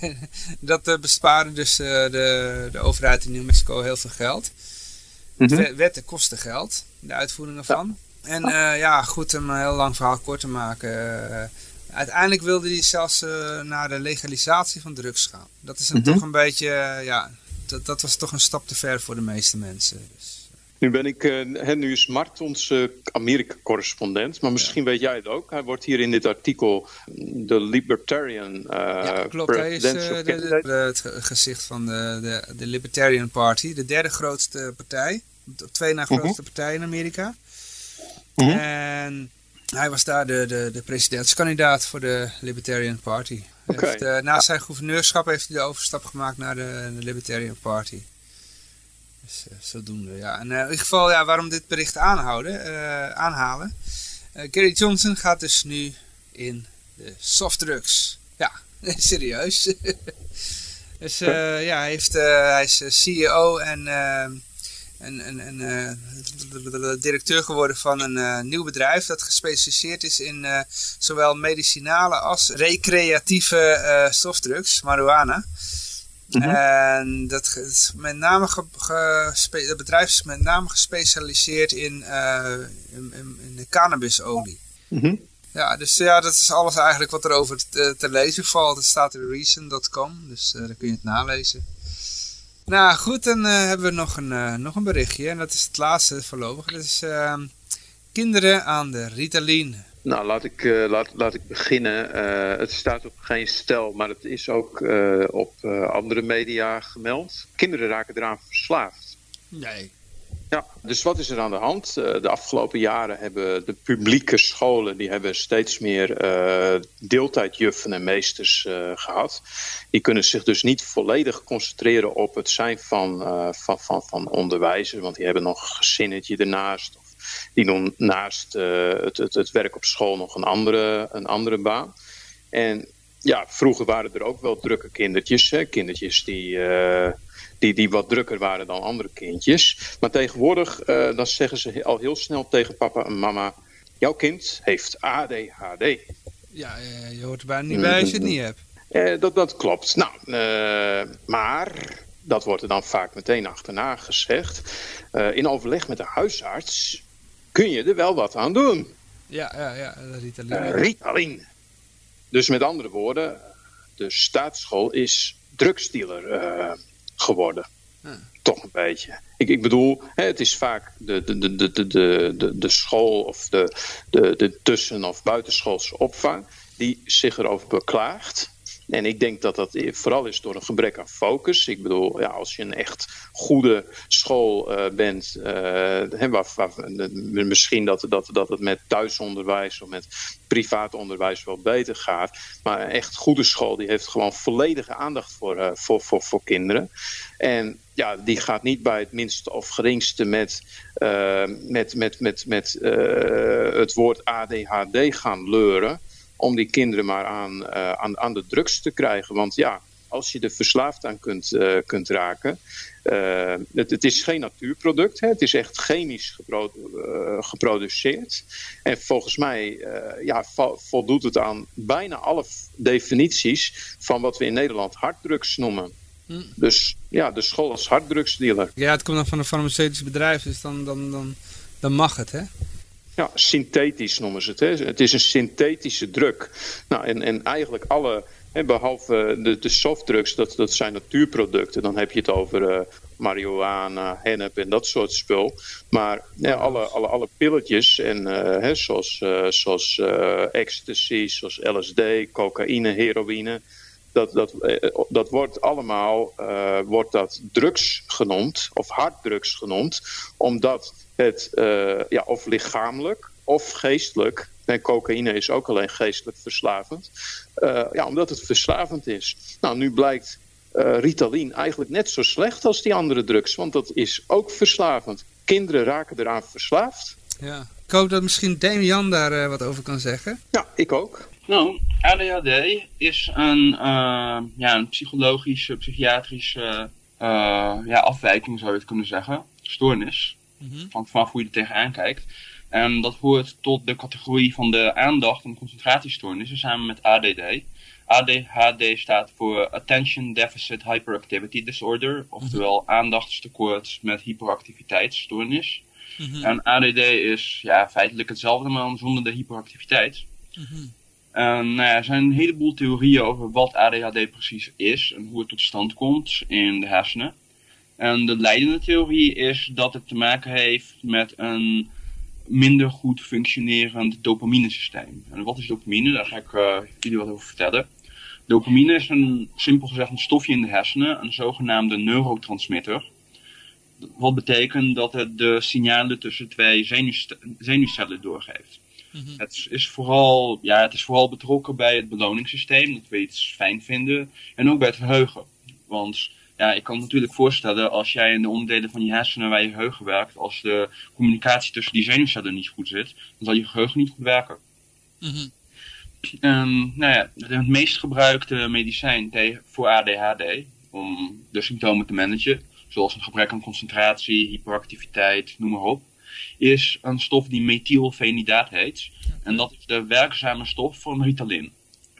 dat bespaarde dus de, de overheid in New Mexico heel veel geld. Mm -hmm. Wetten kosten geld, de uitvoering ervan. Ja. En ja, goed, om een heel lang verhaal kort te maken Uiteindelijk wilde hij zelfs uh, naar de legalisatie van drugs gaan. Dat is mm -hmm. toch een beetje, uh, ja, dat, dat was toch een stap te ver voor de meeste mensen. Dus. Nu ben ik, uh, nu is Mart onze Amerika-correspondent, maar misschien ja. weet jij het ook. Hij wordt hier in dit artikel de Libertarian Ja, klopt. Hij is de, de, de, het gezicht van de, de, de Libertarian Party, de derde grootste partij. De twee na grootste mm -hmm. partij in Amerika. Mm -hmm. En hij was daar de, de, de presidentskandidaat voor de Libertarian Party. Okay. Heeft, uh, na zijn gouverneurschap heeft hij de overstap gemaakt naar de, de Libertarian Party. Dus uh, zodoende, ja. En uh, in ieder geval, ja, waarom dit bericht aanhouden, aanhalen. Gary Johnson gaat dus nu in de softdrugs. Ja, serieus. dus ja, hij, heeft, hij is CEO en een, een, een uh, directeur geworden van een uh, nieuw bedrijf dat gespecialiseerd is in uh, zowel medicinale als recreatieve softdrugs, marijuana. Mm -hmm. En dat, is met name ge, ge, dat bedrijf is met name gespecialiseerd in, in, in, de cannabisolie. Mm -hmm. Ja, dus ja, dat is alles eigenlijk wat er over te, te lezen valt. Het staat in reason.com, dus daar kun je het nalezen. Nou goed, dan uh, hebben we nog een, uh, nog een berichtje. En dat is het laatste voorlopig. Dat is uh, kinderen aan de Ritalin. Nou, laat ik, laat, laat ik beginnen. het staat op geen stel, maar het is ook op andere media gemeld. Kinderen raken eraan verslaafd. Nee. Ja, dus wat is er aan de hand? De afgelopen jaren hebben de publieke scholen die hebben steeds meer uh, deeltijdjuffen en meesters uh, gehad. Die kunnen zich dus niet volledig concentreren op het zijn van, uh, van, van, van onderwijzer, want die hebben nog een gezinnetje ernaast. Of die doen naast het, het, het werk op school nog een andere, een andere baan. En ja, vroeger waren er ook wel drukke kindertjes. Kindertjes die die, die wat drukker waren dan andere kindjes. Maar tegenwoordig, uh, dan zeggen ze al heel snel tegen papa en mama... jouw kind heeft ADHD. Ja, je hoort er bijna niet bij als je het niet hebt. Uh, dat, dat klopt. Nou, uh, maar dat wordt er dan vaak meteen achterna gezegd. in overleg met de huisarts kun je er wel wat aan doen. Ja, ja, ja. Ritalin. Ritalin. Dus met andere woorden, de staatsschool is drugsdealer geworden. Hmm. Toch een beetje. Ik, ik bedoel, hè, het is vaak de, de, de, de, de, de, de school of de, de, de tussen- of buitenschoolse opvang die zich erover beklaagt. En ik denk dat dat vooral is door een gebrek aan focus. Ik bedoel, ja, als je een echt goede school uh, bent, uh, waar, misschien dat, dat, dat het met thuisonderwijs of met privaat onderwijs wel beter gaat. Maar een echt goede school die heeft gewoon volledige aandacht voor, uh, voor, voor, voor kinderen. En ja, die gaat niet bij het minste of geringste met, met, met, met, met het woord ADHD gaan leuren om die kinderen maar aan, uh, aan, aan de drugs te krijgen. Want ja, als je er verslaafd aan kunt, uh, kunt raken. Uh, het, het, is geen natuurproduct, hè? het is echt chemisch geprodu uh, geproduceerd. En volgens mij ja, voldoet het aan bijna alle definities van wat we in Nederland harddrugs noemen. Hm. Dus ja, de school als harddrugsdealer. Ja, het komt dan van een farmaceutisch bedrijf, dus dan, dan, dan, dan mag het, hè? Ja, synthetisch noemen ze het. Hè. Het is een synthetische druk. Nou, en, en eigenlijk alle, hè, behalve de, de softdrugs, dat, dat zijn natuurproducten. Dan heb je het over uh, marihuana, hennep en dat soort spul. Maar alle, alle, alle pilletjes, en, uh, hè, zoals, uh, zoals ecstasy, zoals LSD, cocaïne, heroïne dat, dat, dat wordt allemaal wordt dat drugs genoemd, of harddrugs genoemd, omdat het uh, ja, of lichamelijk of geestelijk, en cocaïne is ook alleen geestelijk verslavend, uh, ja, omdat het verslavend is. Nou, nu blijkt Ritalin eigenlijk net zo slecht als die andere drugs, want dat is ook verslavend. Kinderen raken eraan verslaafd. Ja. Ik hoop dat misschien Damian daar wat over kan zeggen. Ja, ik ook. Nou, ADHD is een, uh, ja, een psychologische, psychiatrische uh, ja, afwijking, zou je het kunnen zeggen. Stoornis. Mm -hmm. van, vanaf hoe je er tegenaan kijkt. En dat hoort tot de categorie van de aandacht- en concentratiestoornissen samen met ADD. ADHD staat voor Attention Deficit Hyperactivity Disorder, oftewel mm -hmm. aandachtstekort met hyperactiviteitsstoornis. Mm -hmm. En ADD is ja, feitelijk hetzelfde, maar dan zonder de hyperactiviteit. En nou ja, er zijn een heleboel theorieën over wat ADHD precies is en hoe het tot stand komt in de hersenen. En de leidende theorie is dat het te maken heeft met een minder goed functionerend dopaminesysteem. En wat is dopamine? Daar ga ik uh, jullie wat over vertellen. Dopamine is een, simpel gezegd een stofje in de hersenen, een zogenaamde neurotransmitter. Wat betekent dat het de signalen tussen twee zenuwcellen doorgeeft. Mm -hmm. Het, is vooral, ja, het is vooral betrokken bij het beloningssysteem, dat we iets fijn vinden, en ook bij het geheugen. Want ja, ik kan me natuurlijk voorstellen als jij in de onderdelen van je hersenen waar je geheugen werkt, als de communicatie tussen die zenuwcellen niet goed zit, dan zal je geheugen niet goed werken. Mm -hmm. En nou ja, het meest gebruikte medicijn tegen, voor ADHD, om de symptomen te managen, zoals een gebrek aan concentratie, hyperactiviteit, noem maar op, is een stof die methylfenidaat heet. En dat is de werkzame stof van Ritalin.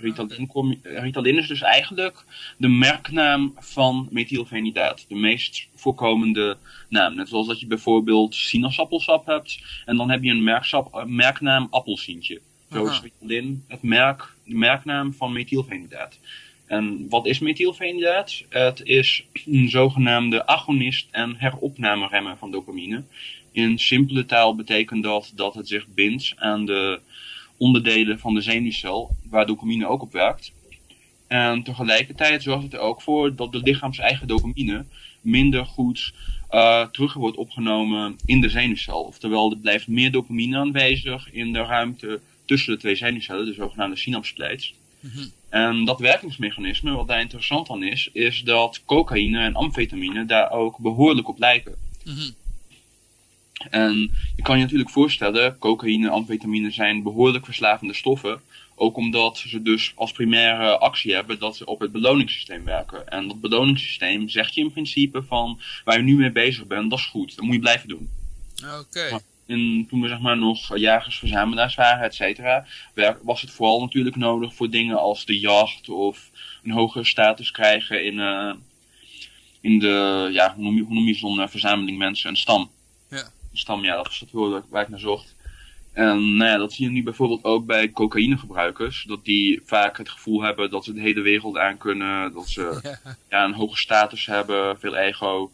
Ritalin, kom, Ritalin is dus eigenlijk de merknaam van methylfenidaat. De meest voorkomende naam. Net zoals dat je bijvoorbeeld sinaasappelsap hebt. En dan heb je een merksap, merknaam appelsientje. Zo is Ritalin het merk, de merknaam van methylfenidaat. En wat is methylfenidaat? Het is een zogenaamde agonist en heropnameremmer van dopamine. In simpele taal betekent dat dat het zich bindt aan de onderdelen van de zenuwcel, waar dopamine ook op werkt. En tegelijkertijd zorgt het er ook voor dat de lichaams eigen dopamine minder goed uh, terug wordt opgenomen in de zenuwcel. Oftewel, er blijft meer dopamine aanwezig in de ruimte tussen de twee zenuwcellen, de zogenaamde synapsplates. Mm -hmm. En dat werkingsmechanisme, wat daar interessant aan is, is dat cocaïne en amfetamine daar ook behoorlijk op lijken. Mm -hmm. En je kan je natuurlijk voorstellen, cocaïne en amfetamine zijn behoorlijk verslavende stoffen. Ook omdat ze dus als primaire actie hebben dat ze op het beloningssysteem werken. En dat beloningssysteem zegt je in principe van waar je nu mee bezig bent, dat is goed. Dat moet je blijven doen. Oké. Okay. En toen we zeg maar nog jagers, verzamelaars waren, et cetera, was het vooral natuurlijk nodig voor dingen als de jacht of een hogere status krijgen in, uh, in de, ja, hoe noem je, hoe noem je zo'n uh, verzameling mensen, een stam. Ja. Een stam, ja, dat was waar ik naar zocht. En nou ja, dat zie je nu bijvoorbeeld ook bij cocaïnegebruikers. Dat die vaak het gevoel hebben dat ze de hele wereld aan kunnen. Dat ze ja. ja een hoge status hebben, veel ego,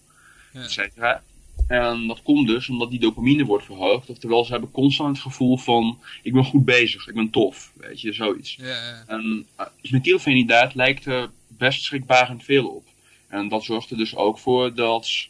ja. et cetera. En dat komt dus omdat die dopamine wordt verhoogd. Oftewel, ze hebben constant het gevoel van, ik ben goed bezig, ik ben tof. Weet je, zoiets. Ja. En uh, methylfenidaat lijkt er best schrikbarend veel op. En dat zorgt er dus ook voor dat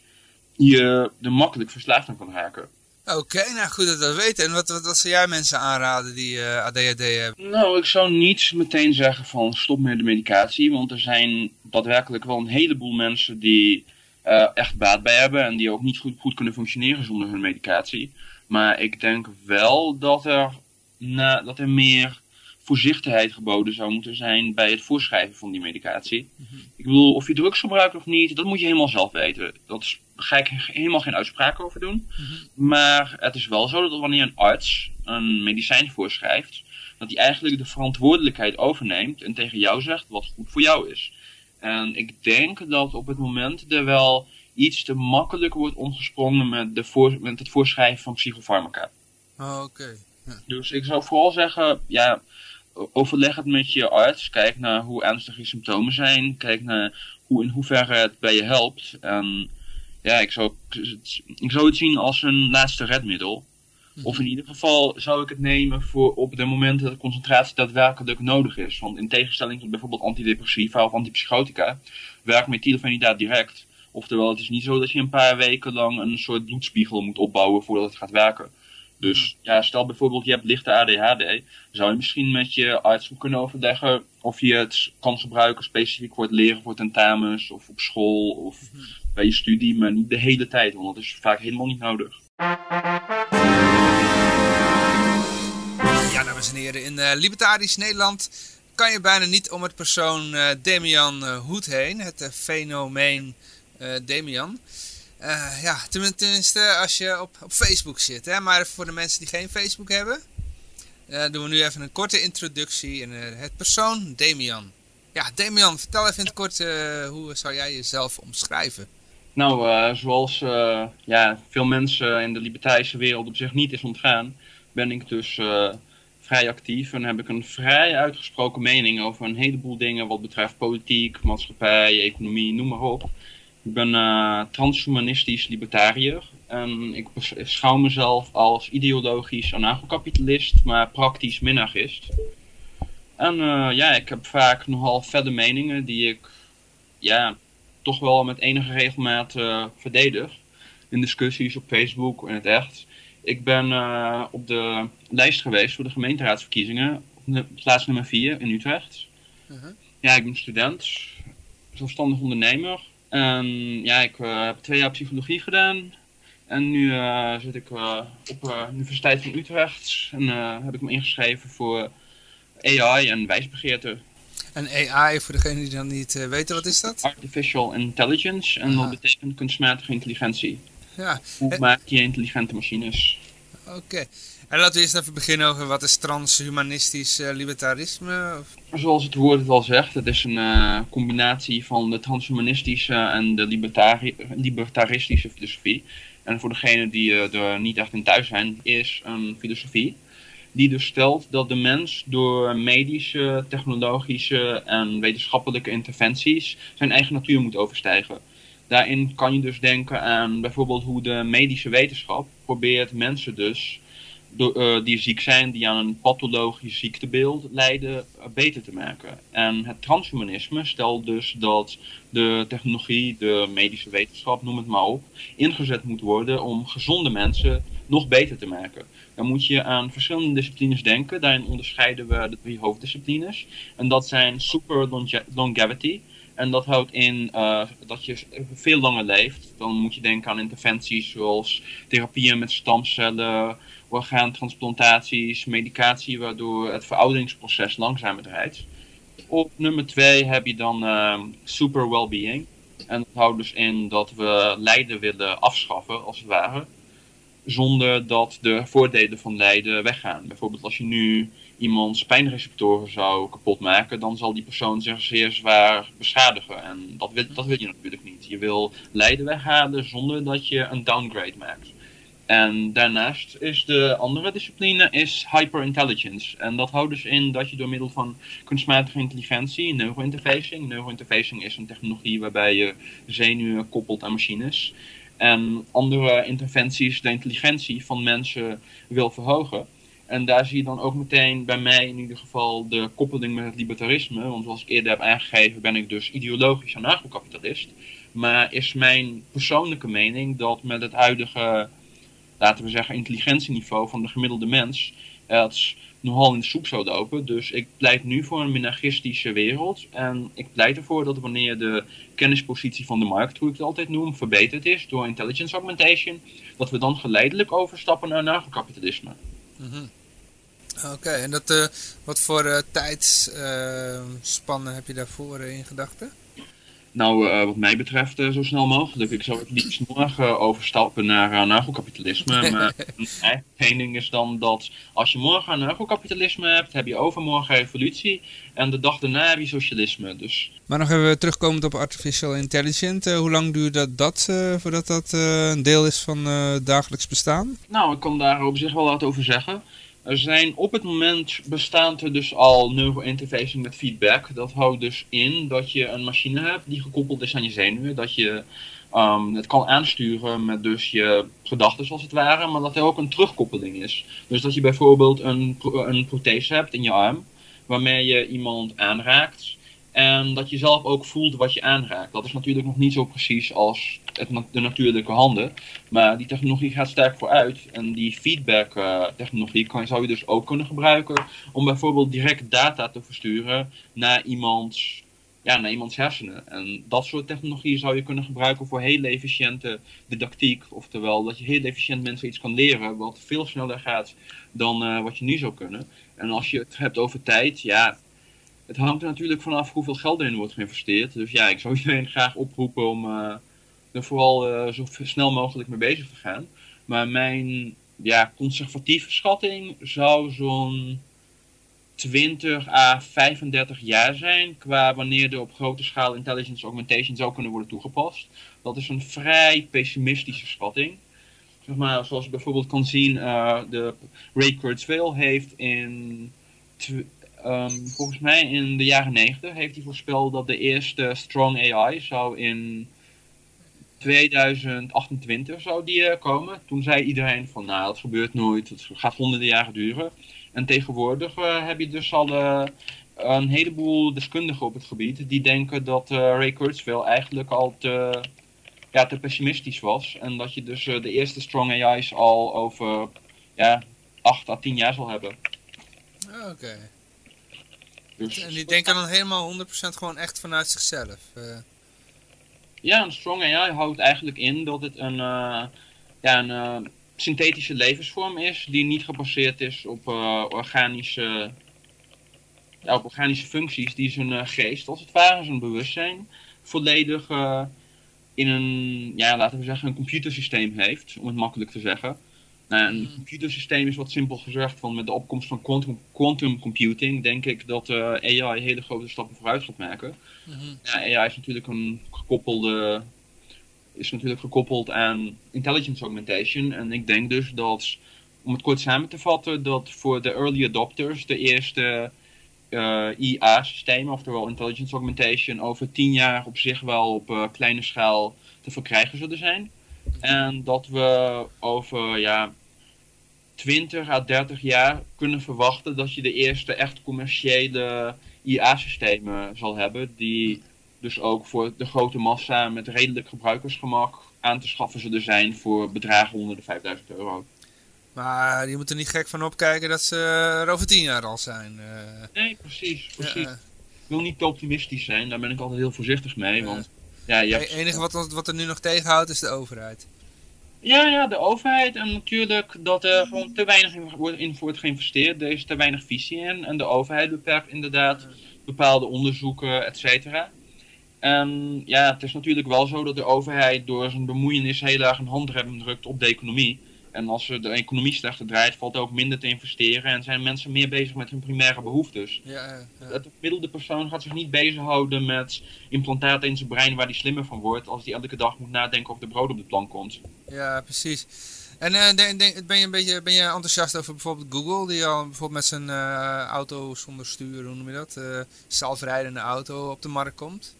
je er makkelijk verslaafd aan kan raken. Oké, okay, nou goed dat we dat weten. En wat, wat, wat zou jij mensen aanraden die uh, ADHD hebben? Nou, ik zou niet meteen zeggen van stop met de medicatie. Want er zijn daadwerkelijk wel een heleboel mensen die uh, echt baat bij hebben. En die ook niet goed, goed kunnen functioneren zonder hun medicatie. Maar ik denk wel dat er, na, dat er meer voorzichtigheid geboden zou moeten zijn bij het voorschrijven van die medicatie. Ik bedoel, of je drugs gebruikt of niet, dat moet je helemaal zelf weten. Dat ga ik helemaal geen uitspraak over doen. Maar het is wel zo dat wanneer een arts een medicijn voorschrijft, dat hij eigenlijk de verantwoordelijkheid overneemt en tegen jou zegt wat goed voor jou is. En ik denk dat op het moment er wel iets te makkelijk wordt omgesprongen met, de voor, met het voorschrijven van psychofarmaca. Oh, Oké. Dus ik zou vooral zeggen, ja, overleg het met je arts. Kijk naar hoe ernstig je symptomen zijn. Kijk naar hoe, in hoeverre het bij je helpt. En ja, ik zou, het- ik zou het zien als een laatste redmiddel. Of in ieder geval zou ik het nemen voor op de momenten dat de concentratie daadwerkelijk nodig is. Want in tegenstelling tot bijvoorbeeld antidepressiva of antipsychotica, werkt methylfenidaat direct. Oftewel, het is niet zo dat je een paar weken lang een soort bloedspiegel moet opbouwen voordat het gaat werken. Dus ja, stel bijvoorbeeld je hebt lichte ADHD, zou je misschien met je arts kunnen overleggen of je het kan gebruiken specifiek voor het leren voor tentamens of op school of bij je studie, maar niet de hele tijd, want dat is vaak helemaal niet nodig. Ja, dames en heren, in eh, libertarisch Nederland kan je bijna niet om het persoon eh, Damian eh, Hoed heen, het fenomeen Damian. Ja, tenmin- tenminste als je op, op Facebook zit. Hè? Maar voor de mensen die geen Facebook hebben, doen we nu even een korte introductie in het persoon Damian. Ja, Damian, vertel even in het kort, hoe zou jij jezelf omschrijven? Nou, eh, zoals eh, ja, veel mensen in de libertarische wereld op zich niet is ontgaan, ben ik dus eh, vrij actief en heb ik een vrij uitgesproken mening over een heleboel dingen wat betreft politiek, maatschappij, economie, noem maar op. Ik ben transhumanistisch libertariër en ik bes- beschouw mezelf als ideologisch anarcho-kapitalist, maar praktisch minarchist. En ja, ik heb vaak nogal verder meningen die ik ja, toch wel met enige regelmaat eh, verdedig. In discussies op Facebook en het echt. Ik ben eh, op de lijst geweest voor de gemeenteraadsverkiezingen. Plaats nummer 4 in Utrecht. Mhm. Ja, ik ben student. Zelfstandig ondernemer. En ja, ik eh, heb twee jaar psychologie gedaan. En nu zit ik op de Universiteit van Utrecht. En heb ik me ingeschreven voor AI en wijsbegeerte. En AI, voor degenen die dan niet eh, weten, wat is dat? Artificial Intelligence. En dat betekent kunstmatige intelligentie. Ja, Hoe Eh. maak je intelligente machines? oké. En laten we eerst even beginnen over wat is transhumanistisch eh, libertarisme? Of- Zoals het woord het al zegt, het is een eh, combinatie van de transhumanistische en de libertari libertaristische filosofie. En voor degenen die er niet echt in thuis zijn, is een filosofie die dus stelt dat de mens door medische, technologische en wetenschappelijke interventies zijn eigen natuur moet overstijgen. Daarin kan je dus denken aan bijvoorbeeld hoe de medische wetenschap probeert mensen dus eh, die ziek zijn, die aan een pathologisch ziektebeeld lijden, eh, beter te maken. En het transhumanisme stelt dus dat de technologie, de medische wetenschap, noem het maar op, ingezet moet worden om gezonde mensen nog beter te maken. Dan moet je aan verschillende disciplines denken. Daarin onderscheiden we de drie hoofddisciplines. En dat zijn super longe- longevity. En dat houdt in eh, dat je veel langer leeft. Dan moet je denken aan interventies zoals therapieën met stamcellen, orgaantransplantaties, medicatie waardoor het verouderingsproces langzamer draait. Op nummer twee heb je dan ehm, super well-being. En dat houdt dus in dat we lijden willen afschaffen, als het ware. Zonder dat de voordelen van lijden weggaan. Bijvoorbeeld als je nu iemands pijnreceptoren zou kapot maken, dan zal die persoon zich zeer zwaar beschadigen. En dat wil, dat wil je natuurlijk niet. Je wil lijden weghalen zonder dat je een downgrade maakt. En daarnaast is de andere discipline is hyperintelligence. En dat houdt dus in dat je door middel van kunstmatige intelligentie, neurointerfacing. Neurointerfacing is een technologie waarbij je zenuwen koppelt aan machines. En andere interventies de intelligentie van mensen wil verhogen. En daar zie je dan ook meteen bij mij in ieder geval de koppeling met het libertarisme. Want zoals ik eerder heb aangegeven ben ik dus ideologisch anarcho-kapitalist. Maar is mijn persoonlijke mening dat met het huidige laten we zeggen, intelligentieniveau van de gemiddelde mens het nogal in de soep zou lopen. Dus ik pleit nu voor een minarchistische wereld. En ik pleit ervoor dat wanneer de kennispositie van de markt, hoe ik het altijd noem, verbeterd is door intelligence augmentation, dat we dan geleidelijk overstappen naar anarcho-kapitalisme. Mhm. Oké, en dat, uh, wat voor uh, tijdsspannen heb je daarvoor in gedachten? Nou, uh, wat mij betreft uh, zo snel mogelijk. Ik zou het liefst morgen overstappen naar uh, anarchokapitalisme. maar mijn mening is dan dat als je morgen anarchokapitalisme hebt, heb je overmorgen revolutie. En de dag daarna heb je socialisme. Dus... Maar nog even terugkomend op artificial intelligence. hoe lang duurt dat, dat voordat dat een deel is van dagelijks bestaan? Nou, ik kan daar op zich wel wat over zeggen. Er zijn op het moment bestaat er dus al neurointerfacing met feedback. Dat houdt dus in dat je een machine hebt die gekoppeld is aan je zenuwen. Dat je um, het kan aansturen met dus je gedachten als het ware. Maar dat er ook een terugkoppeling is. Dus dat je bijvoorbeeld een, een prothese hebt in je arm. Waarmee je iemand aanraakt. En dat je zelf ook voelt wat je aanraakt. Dat is natuurlijk nog niet zo precies als de natuurlijke handen. Maar die technologie gaat sterk vooruit. En die feedback uh, technologie kan, zou je dus ook kunnen gebruiken. Om bijvoorbeeld direct data te versturen naar iemands, ja, naar iemands hersenen. En dat soort technologie zou je kunnen gebruiken voor heel efficiënte didactiek. Oftewel dat je heel efficiënt mensen iets kan leren. Wat veel sneller gaat dan uh, wat je nu zou kunnen. En als je het hebt over tijd, ja het hangt er natuurlijk vanaf hoeveel geld erin wordt geïnvesteerd. Dus ja, ik zou iedereen graag oproepen om uh, er vooral uh, zo snel mogelijk mee bezig te gaan. Maar mijn ja, conservatieve schatting zou zo'n 20 à 35 jaar zijn qua wanneer er op grote schaal intelligence augmentation zou kunnen worden toegepast. Dat is een vrij pessimistische schatting. Zeg maar, zoals je bijvoorbeeld kan zien, uh, de Ray Kurzweil heeft in Um, volgens mij in de jaren 90 heeft hij voorspeld dat de eerste Strong AI zou in 2028 zou die uh, komen. Toen zei iedereen van nou dat gebeurt nooit, het gaat honderden jaren duren. En tegenwoordig uh, heb je dus al uh, een heleboel deskundigen op het gebied die denken dat Ray Kurzweil eigenlijk al te, ja, te pessimistisch was. En dat je dus de eerste Strong AI's al over ja, 8 à 10 jaar zal hebben. Oké. Dus, en die denken dan helemaal 100% gewoon echt vanuit zichzelf. Uh. Ja, een strong AI houdt eigenlijk in dat het een, uh, ja, een uh, synthetische levensvorm is die niet gebaseerd is op organische, ja, op organische functies, die zijn geest als het ware, zijn bewustzijn, volledig in een, ja, laten we zeggen, een computersysteem heeft, om het makkelijk te zeggen. Nou, een mm. computersysteem is wat simpel gezegd van met de opkomst van quantum, quantum computing denk ik dat uh, AI hele grote stappen vooruit gaat maken. Mm-hmm. ja, AI is natuurlijk een gekoppelde is natuurlijk gekoppeld aan intelligence augmentation en ik denk dus dat om het kort samen te vatten dat voor de early adopters de eerste uh, eh, IA-systemen, oftewel intelligence augmentation, over tien jaar op zich wel op uh, kleine schaal te verkrijgen zullen zijn. En dat we over ja, 20 à 30 jaar kunnen verwachten dat je de eerste echt commerciële IA-systemen zal hebben. Die dus ook voor de grote massa met redelijk gebruikersgemak aan te schaffen zullen zijn voor bedragen onder de 5000 euro. Maar je moet er niet gek van opkijken dat ze er over 10 jaar al zijn. Uh... Nee, precies. precies. Ja, Ik wil niet te optimistisch zijn, daar ben ik altijd heel voorzichtig mee. Want, ja, je Het enige wat, wat er nu nog tegenhoudt is de overheid. Ja, ja, de overheid en natuurlijk dat er gewoon te weinig in wordt, geïnvesteerd. Er is te weinig visie in en de overheid beperkt inderdaad bepaalde onderzoeken, et cetera. En ja, het is natuurlijk wel zo dat de overheid door zijn bemoeienis heel erg een handrem drukt op de economie. En als de economie slechter draait, valt er ook minder te investeren en zijn mensen meer bezig met hun primaire behoeftes. Ja, ja. De gemiddelde persoon gaat zich niet bezighouden met implantaten in zijn brein waar hij slimmer van wordt als hij elke dag moet nadenken of de brood op de plank komt. Ja, precies. En uh, denk, ben, je een beetje, ben je enthousiast over bijvoorbeeld Google, die al bijvoorbeeld met zijn uh, auto zonder stuur, hoe noem je dat, uh, zelfrijdende auto op de markt komt?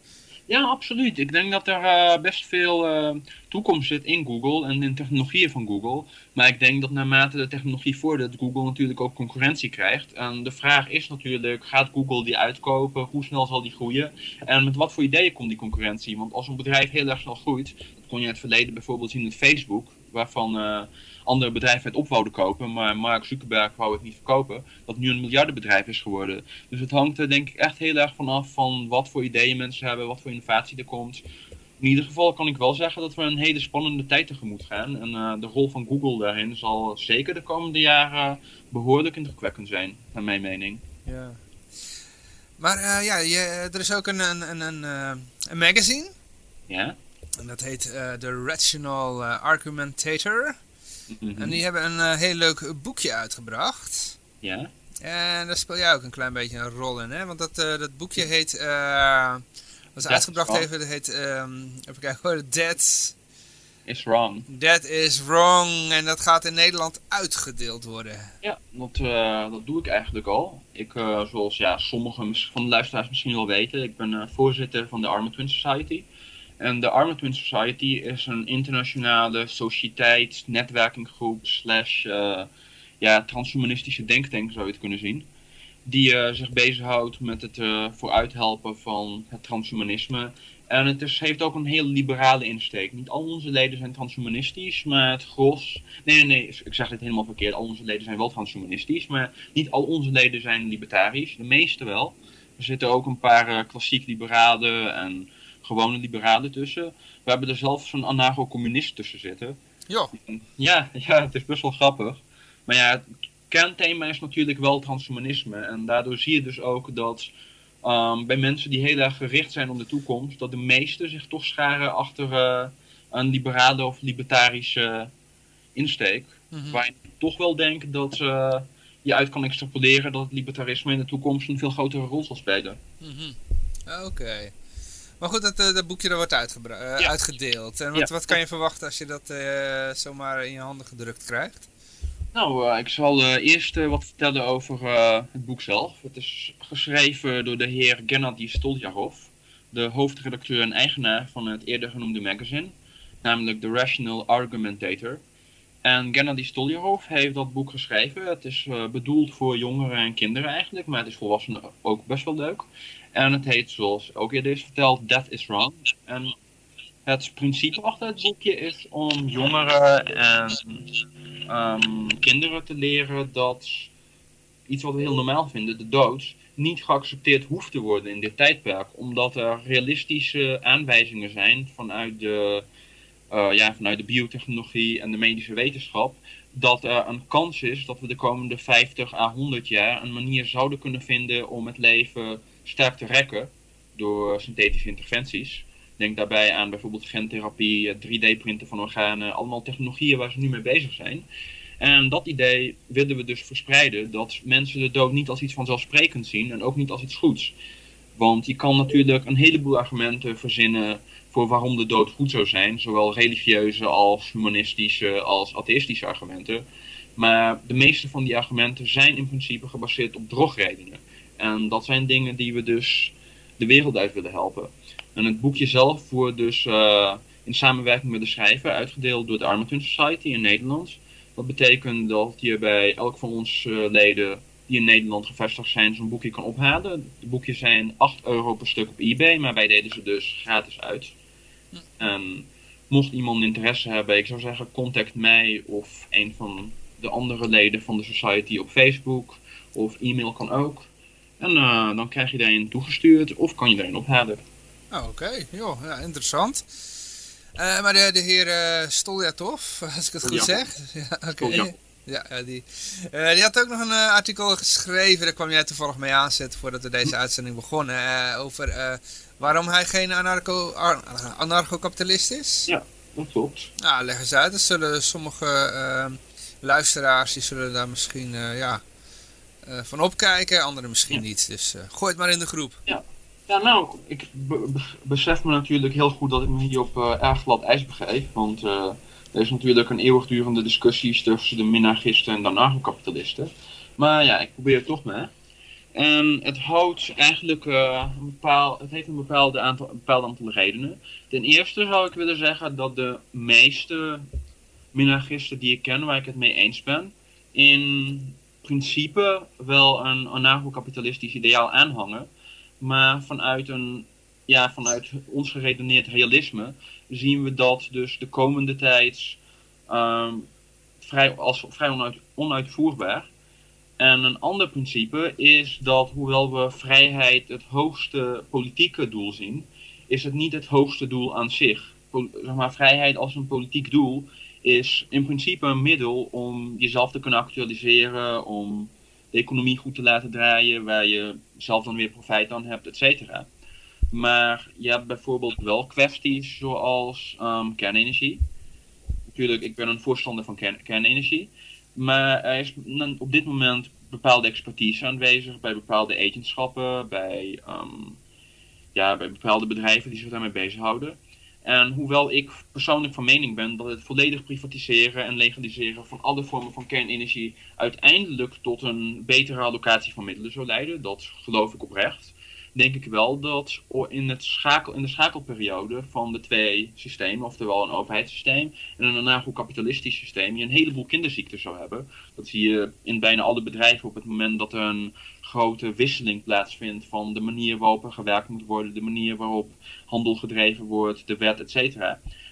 Ja, absoluut. Ik denk dat er uh, best veel uh, toekomst zit in Google en in technologieën van Google. Maar ik denk dat naarmate de technologie vordert, Google natuurlijk ook concurrentie krijgt. En de vraag is natuurlijk, gaat Google die uitkopen? Hoe snel zal die groeien? En met wat voor ideeën komt die concurrentie? Want als een bedrijf heel erg snel groeit, dat kon je in het verleden bijvoorbeeld zien met Facebook, waarvan... Uh, andere bedrijven het op wouden kopen, maar Mark Zuckerberg wou het niet verkopen, dat nu een miljardenbedrijf is geworden. Dus het hangt er denk ik echt heel erg vanaf van wat voor ideeën mensen hebben, wat voor innovatie er komt. in ieder geval kan ik wel zeggen dat we een hele spannende tijd tegemoet gaan. En uh, de rol van Google daarin zal zeker de komende jaren behoorlijk indrukwekkend zijn, naar mijn mening. Ja. Maar uh, ja, je, er is ook een, een, een, een, een magazine. Ja. En dat heet The Rational Argumentator. Mm -hmm. En die hebben een heel leuk boekje uitgebracht. Ja. En daar speel jij ook een klein beetje een rol in, hè? Want dat, dat boekje heet... was That uitgebracht even, dat heet... Um, even kijken hoor, Dead... Is wrong. That is wrong. En dat gaat in Nederland uitgedeeld worden. Ja, dat, dat doe ik eigenlijk al. Ik, zoals ja, sommigen van de luisteraars misschien wel weten, ik ben voorzitter van de Armored Twin Society. En de Armored Twin Society is een internationale sociëteit, netwerkinggroep, slash ja, transhumanistische denktank zou je het kunnen zien. Die zich bezighoudt met het vooruithelpen van het transhumanisme en het is, heeft ook een heel liberale insteek. Niet al onze leden zijn transhumanistisch, maar het gros... Nee, nee, nee, ik zeg dit helemaal verkeerd. Al onze leden zijn wel transhumanistisch, maar niet al onze leden zijn libertarisch. De meeste wel. Er zitten ook een paar klassiek liberalen en gewone liberalen tussen. We hebben er zelfs een anarcho-communist tussen zitten. Ja. Ja, ja, het is best wel grappig. Maar ja, het kernthema is natuurlijk wel transhumanisme. En daardoor zie je dus ook dat... Um, bij mensen die heel erg gericht zijn op de toekomst, dat de meesten zich toch scharen achter uh, een liberale of libertarische insteek. Mm -hmm. Waar je toch wel denkt dat uh, je uit kan extrapoleren dat het libertarisme in de toekomst een veel grotere rol zal spelen. Mm -hmm. Oké. Okay. Maar goed, dat, uh, dat boekje dat wordt ja. uitgedeeld. En wat, ja. wat kan je verwachten als je dat zomaar in je handen gedrukt krijgt? Nou, ik zal eerst wat vertellen over het boek zelf. Het is geschreven door de heer Gennady Stoljarov, de hoofdredacteur en eigenaar van het eerder genoemde magazine, namelijk The Rational Argumentator. En Gennady Stoljarov heeft dat boek geschreven. Het is bedoeld voor jongeren en kinderen eigenlijk, maar het is volwassenen ook best wel leuk. En het heet, zoals ook eerder is verteld, That is Wrong. En het principe achter het boekje is om jongeren en um, kinderen te leren dat iets wat we heel normaal vinden, de dood, niet geaccepteerd hoeft te worden in dit tijdperk. Omdat er realistische aanwijzingen zijn vanuit de, uh, ja, vanuit de biotechnologie en de medische wetenschap. Dat er een kans is dat we de komende 50 à 100 jaar een manier zouden kunnen vinden om het leven sterk te rekken door synthetische interventies. Denk daarbij aan bijvoorbeeld gentherapie, 3D-printen van organen, allemaal technologieën waar ze nu mee bezig zijn. En dat idee willen we dus verspreiden, dat mensen de dood niet als iets vanzelfsprekend zien en ook niet als iets goeds. Want je kan natuurlijk een heleboel argumenten verzinnen voor waarom de dood goed zou zijn, zowel religieuze als humanistische als atheïstische argumenten. Maar de meeste van die argumenten zijn in principe gebaseerd op drogredenen. En dat zijn dingen die we dus de wereld uit willen helpen. En het boekje zelf wordt dus uh, in samenwerking met de schrijver uitgedeeld door de Armature Society in Nederland. Dat betekent dat je bij elk van onze uh, leden die in Nederland gevestigd zijn zo'n boekje kan ophalen. De boekjes zijn 8 euro per stuk op eBay, maar wij deden ze dus gratis uit. En mocht iemand interesse hebben, ik zou zeggen contact mij of een van de andere leden van de society op Facebook of e-mail kan ook. En uh, dan krijg je daarin toegestuurd of kan je daarin ophalen. Oh, Oké, okay. ja, interessant. Uh, maar de, de heer uh, Stoljatov, als ik het goed Ja. zeg. Ja. Ja, ja, die, die had ook nog een artikel geschreven, daar kwam jij toevallig mee aanzetten voordat we deze uitzending begonnen, over waarom hij geen anarcho, anarcho-kapitalist is. Ja, dat klopt. Nou, leg eens uit, dat zullen sommige luisteraars, die zullen daar misschien ja, van opkijken, anderen misschien Ja. niet. Dus gooi het maar in de groep. Ja, nou, ik be- be- besef me natuurlijk heel goed dat ik me hier op uh, erg glad ijs begeef. Want uh, er is natuurlijk een eeuwigdurende discussie tussen de minarchisten en de anarcho-kapitalisten. Maar ja, ik probeer het toch maar. En het houdt eigenlijk uh, een bepaal, het heeft een bepaalde aantal, een bepaald aantal redenen. Ten eerste zou ik willen zeggen dat de meeste minarchisten die ik ken, waar ik het mee eens ben, in principe wel een anarcho-kapitalistisch ideaal aanhangen. Maar vanuit, een, ja, vanuit ons geredeneerd realisme zien we dat dus de komende tijd um, vrij, als vrij onuit, onuitvoerbaar. En een ander principe is dat hoewel we vrijheid het hoogste politieke doel zien, is het niet het hoogste doel aan zich. zeg maar, vrijheid als een politiek doel is in principe een middel om jezelf te kunnen actualiseren, om de economie goed te laten draaien, waar je zelf dan weer profijt aan hebt, et cetera. Maar je hebt bijvoorbeeld wel kwesties zoals um, kernenergie. Natuurlijk, ik ben een voorstander van kernenergie. Maar er is op dit moment bepaalde expertise aanwezig bij bepaalde agenschappen, bij, um, ja, bij bepaalde bedrijven die zich daarmee bezighouden. En hoewel ik persoonlijk van mening ben dat het volledig privatiseren en legaliseren van alle vormen van kernenergie uiteindelijk tot een betere allocatie van middelen zou leiden, dat geloof ik oprecht denk ik wel dat in, het schakel, in de schakelperiode van de twee systemen, oftewel een overheidssysteem en een anarcho-kapitalistisch systeem, je een heleboel kinderziekten zou hebben. Dat zie je in bijna alle bedrijven op het moment dat er een grote wisseling plaatsvindt van de manier waarop er gewerkt moet worden, de manier waarop handel gedreven wordt, de wet, et.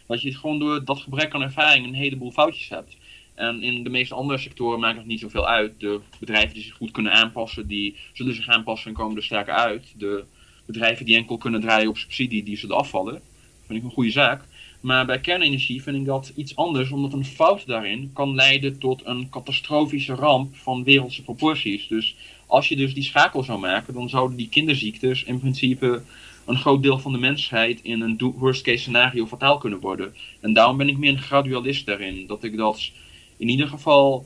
Dat je gewoon door dat gebrek aan ervaring een heleboel foutjes hebt. En in de meeste andere sectoren maakt het niet zoveel uit. De bedrijven die zich goed kunnen aanpassen, die zullen zich aanpassen en komen er sterker uit. De bedrijven die enkel kunnen draaien op subsidie, die zullen afvallen. Dat vind ik een goede zaak. Maar bij kernenergie vind ik dat iets anders, omdat een fout daarin kan leiden tot een catastrofische ramp van wereldse proporties. Dus als je dus die schakel zou maken, dan zouden die kinderziektes in principe een groot deel van de mensheid in een worst case scenario fataal kunnen worden. En daarom ben ik meer een gradualist daarin. Dat ik dat in ieder geval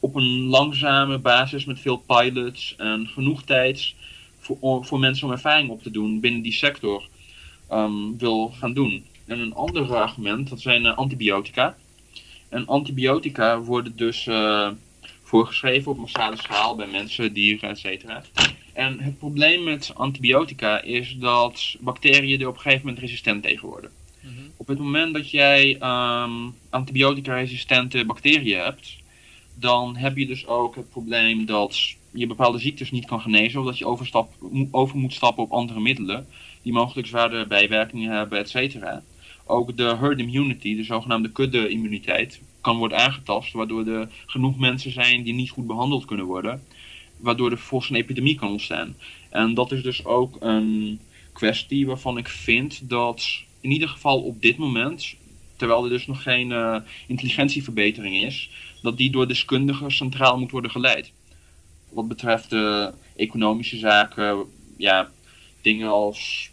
op een langzame basis met veel pilots en genoeg tijd voor, voor mensen om ervaring op te doen binnen die sector um, wil gaan doen. En een ander argument, dat zijn uh, antibiotica. En antibiotica worden dus uh, voorgeschreven op massale schaal bij mensen, dieren, etc. En het probleem met antibiotica is dat bacteriën er op een gegeven moment resistent tegen worden. Op het moment dat jij um, antibiotica-resistente bacteriën hebt, dan heb je dus ook het probleem dat je bepaalde ziektes niet kan genezen, of dat je over moet stappen op andere middelen, die mogelijk zwaardere bijwerkingen hebben, et cetera. Ook de herd immunity, de zogenaamde kudde-immuniteit, kan worden aangetast, waardoor er genoeg mensen zijn die niet goed behandeld kunnen worden, waardoor er vervolgens een epidemie kan ontstaan. En dat is dus ook een kwestie waarvan ik vind dat in ieder geval op dit moment, terwijl er dus nog geen uh, intelligentieverbetering is, dat die door deskundigen centraal moet worden geleid. Wat betreft de economische zaken, ja, dingen als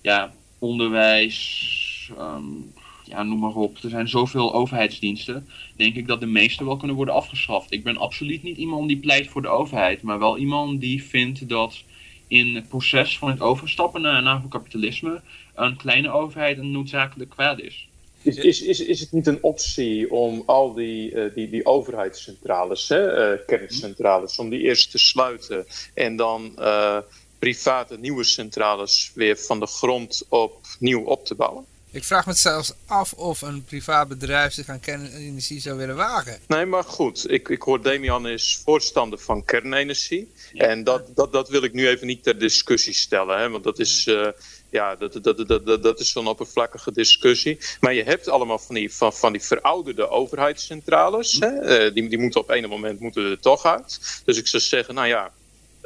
ja, onderwijs, um, ja, noem maar op. Er zijn zoveel overheidsdiensten. Denk ik dat de meeste wel kunnen worden afgeschaft. Ik ben absoluut niet iemand die pleit voor de overheid, maar wel iemand die vindt dat in het proces van het overstappen naar anarcho-kapitalisme een kleine overheid een noodzakelijk kwaad is. Is, is, is, is het niet een optie om al die, uh, die, die overheidscentrales, hè, uh, kerncentrales, om die eerst te sluiten en dan uh, private nieuwe centrales weer van de grond op nieuw op te bouwen? Ik vraag me zelfs af of een privaat bedrijf zich aan kernenergie zou willen wagen. Nee, maar goed. Ik, ik hoor Damian is voorstander van kernenergie. En dat, dat, dat wil ik nu even niet ter discussie stellen. Hè, want dat is, uh, ja, dat, dat, dat, dat, dat is zo'n oppervlakkige discussie. Maar je hebt allemaal van die, van, van die verouderde overheidscentrales. Hè, uh, die, die moeten op een moment moeten er toch uit. Dus ik zou zeggen, nou ja,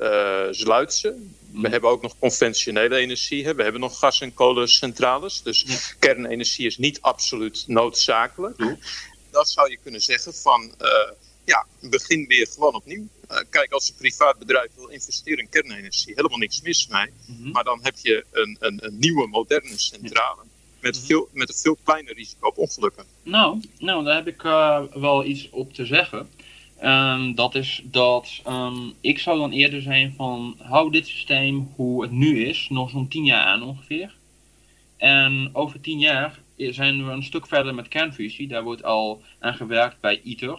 uh, sluit ze. We mm. hebben ook nog conventionele energie. Hè. We hebben nog gas- en kolencentrales. Dus kernenergie is niet absoluut noodzakelijk. Dat zou je kunnen zeggen van... Uh, ja, begin weer gewoon opnieuw. Uh, kijk, als een privaat bedrijf wil investeren in kernenergie, helemaal niks mis mee. Mm Maar dan heb je een, een, een nieuwe, moderne centrale. Met, mhm. veel, met een veel kleiner risico op ongelukken. Nou, nou daar heb ik uh, wel iets op te zeggen. Um, dat is dat um, ik zou dan eerder zijn van hou dit systeem hoe het nu is, nog zo'n 10 jaar aan ongeveer. En over 10 jaar zijn we een stuk verder met kernfusie. Daar wordt al aan gewerkt bij ITER.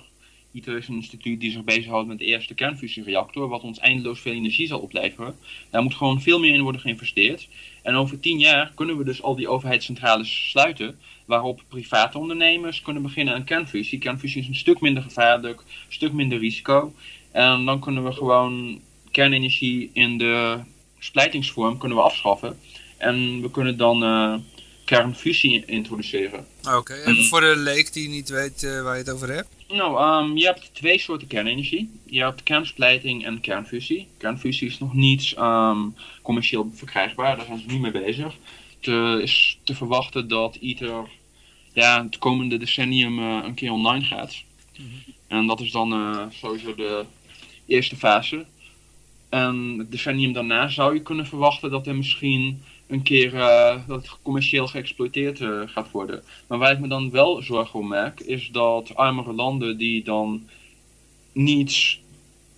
ITER is een instituut die zich bezighoudt met de eerste kernfusiereactor, wat ons eindeloos veel energie zal opleveren. Daar moet gewoon veel meer in worden geïnvesteerd. En over 10 jaar kunnen we dus al die overheidscentrales sluiten waarop private ondernemers kunnen beginnen aan kernfusie. Kernfusie is een stuk minder gevaarlijk, een stuk minder risico. En dan kunnen we gewoon kernenergie in de splijtingsvorm kunnen we afschaffen. En we kunnen dan uh, kernfusie introduceren. Oké, en voor de leek die niet weet uh, waar je het over hebt? Nou, um, je hebt twee soorten kernenergie. Je hebt kernsplijting en kernfusie. Kernfusie is nog niet um, commercieel verkrijgbaar, daar zijn ze nu mee bezig. te, is te verwachten dat ITER ja, het komende decennium eh, een keer online gaat. En dat is dan eh, sowieso de eerste fase. En het decennium daarna zou je kunnen verwachten dat er misschien een keer eh, dat het commercieel geëxploiteerd eh, gaat worden. Maar waar ik me dan wel zorgen om maak, is dat armere landen die dan niet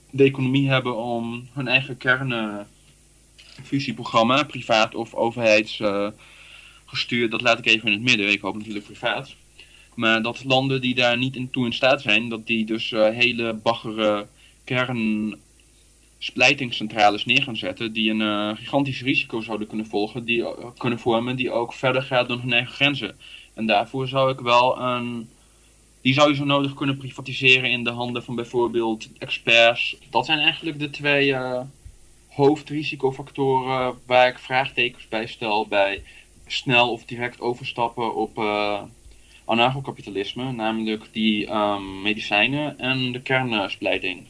de economie hebben om hun eigen kernfusieprogramma, privaat of overheidsgestuurd, dat laat ik even in het midden, ik hoop natuurlijk privaat. Maar dat landen die daar niet in toe in staat zijn, dat die dus eh, hele baggere kernsplijtingscentrales neer gaan zetten, die een eh, gigantisch risico zouden kunnen volgen, die eh, kunnen vormen, die ook verder gaat dan hun eigen grenzen. En daarvoor zou ik wel een. Die zou je zo nodig kunnen privatiseren in de handen van bijvoorbeeld experts. Dat zijn eigenlijk de twee eh, hoofdrisicofactoren waar ik vraagtekens bij stel bij snel of direct overstappen op eh anarchokapitalisme, namelijk die ehm, medicijnen en de kernsplijting.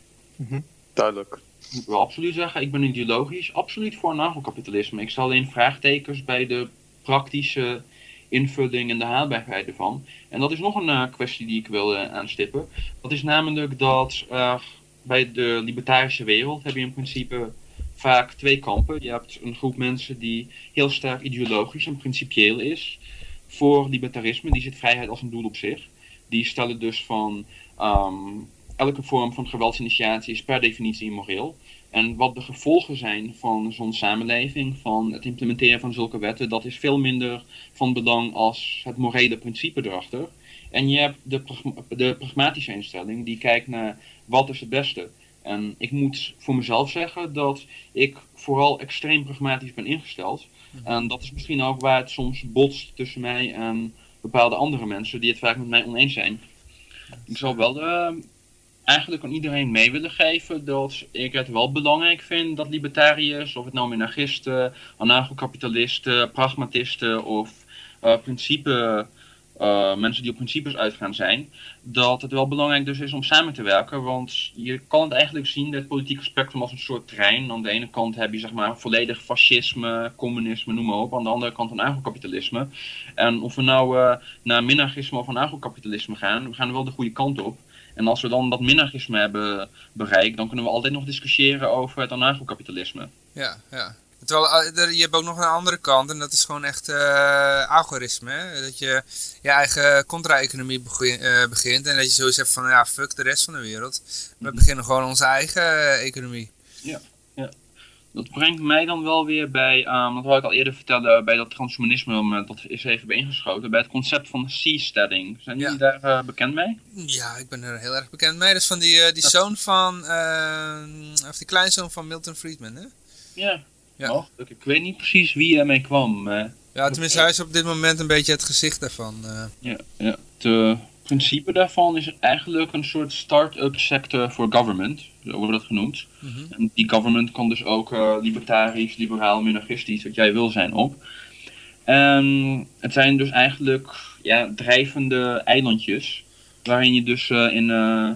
Duidelijk. Ik wel absoluut zeggen, ik ben ideologisch absoluut voor anarchokapitalisme. Ik stel alleen vraagtekens bij de praktische invulling en de haalbaarheid ervan. En dat is nog een eh, kwestie die ik wil eh, aanstippen. Dat is namelijk dat eh, bij de libertarische wereld heb je in principe vaak twee kampen. Je hebt een groep mensen die heel sterk ideologisch en principieel is voor libertarisme. Die ziet vrijheid als een doel op zich. Die stellen dus van ehm, elke vorm van geweldsinitiatie is per definitie immoreel. En wat de gevolgen zijn van zo'n samenleving, van het implementeren van zulke wetten, dat is veel minder van belang als het morele principe erachter. En je hebt de, de pragmatische instelling die kijkt naar wat is het beste. En ik moet voor mezelf zeggen dat ik vooral extreem pragmatisch ben ingesteld. En dat is misschien ook waar het soms botst tussen mij en bepaalde andere mensen die het vaak met mij oneens zijn. Ik zou wel eh, eigenlijk aan iedereen mee willen geven dat ik het wel belangrijk vind dat libertariërs, of het nou minarchisten, anarcho-kapitalisten, pragmatisten of eh, principe, eh, mensen die op principes uitgaan zijn, dat het wel belangrijk dus is om samen te werken. Want je kan het eigenlijk zien, het politieke spectrum, als een soort trein. Aan de ene kant heb je zeg maar volledig fascisme, communisme, noem maar op. Aan de andere kant anarcho-kapitalisme. En of we nou eh, naar minarchisme of anarcho-kapitalisme gaan, we gaan wel de goede kant op. En als we dan dat minarchisme hebben bereikt, dan kunnen we altijd nog discussiëren over het anarcho-kapitalisme. Ja, ja. Terwijl eh, je hebt ook nog een andere kant en dat is gewoon echt eh algoritme. Hè? Dat je je eigen contra-economie begin- eh, begint en dat je zoiets hebt van ja, fuck de rest van de wereld. We Mhm. beginnen gewoon onze eigen economie. Dat brengt mij dan wel weer bij, ehm, dat wil ik al eerder vertellen, bij dat transhumanisme, maar dat is even bij ingeschoten, bij het concept van seasteading. Zijn jullie daar eh, bekend mee? Ja, ik ben er heel erg bekend mee. Dat is van die, eh, die zoon van, eh, of die kleinzoon van Milton Friedman, hè? Ja. Ja. Mogelijk. Ik weet niet precies wie ermee kwam. Ja, tenminste hij is op dit moment een beetje het gezicht daarvan. eh. Ja, ja. Het principe daarvan is eigenlijk een soort start-up sector voor government, zo wordt dat genoemd. Mhm. En die government kan dus ook eh, libertarisch, liberaal, minarchistisch, wat jij wil zijn op. En het zijn dus eigenlijk ja, drijvende eilandjes, waarin je dus eh, in eh,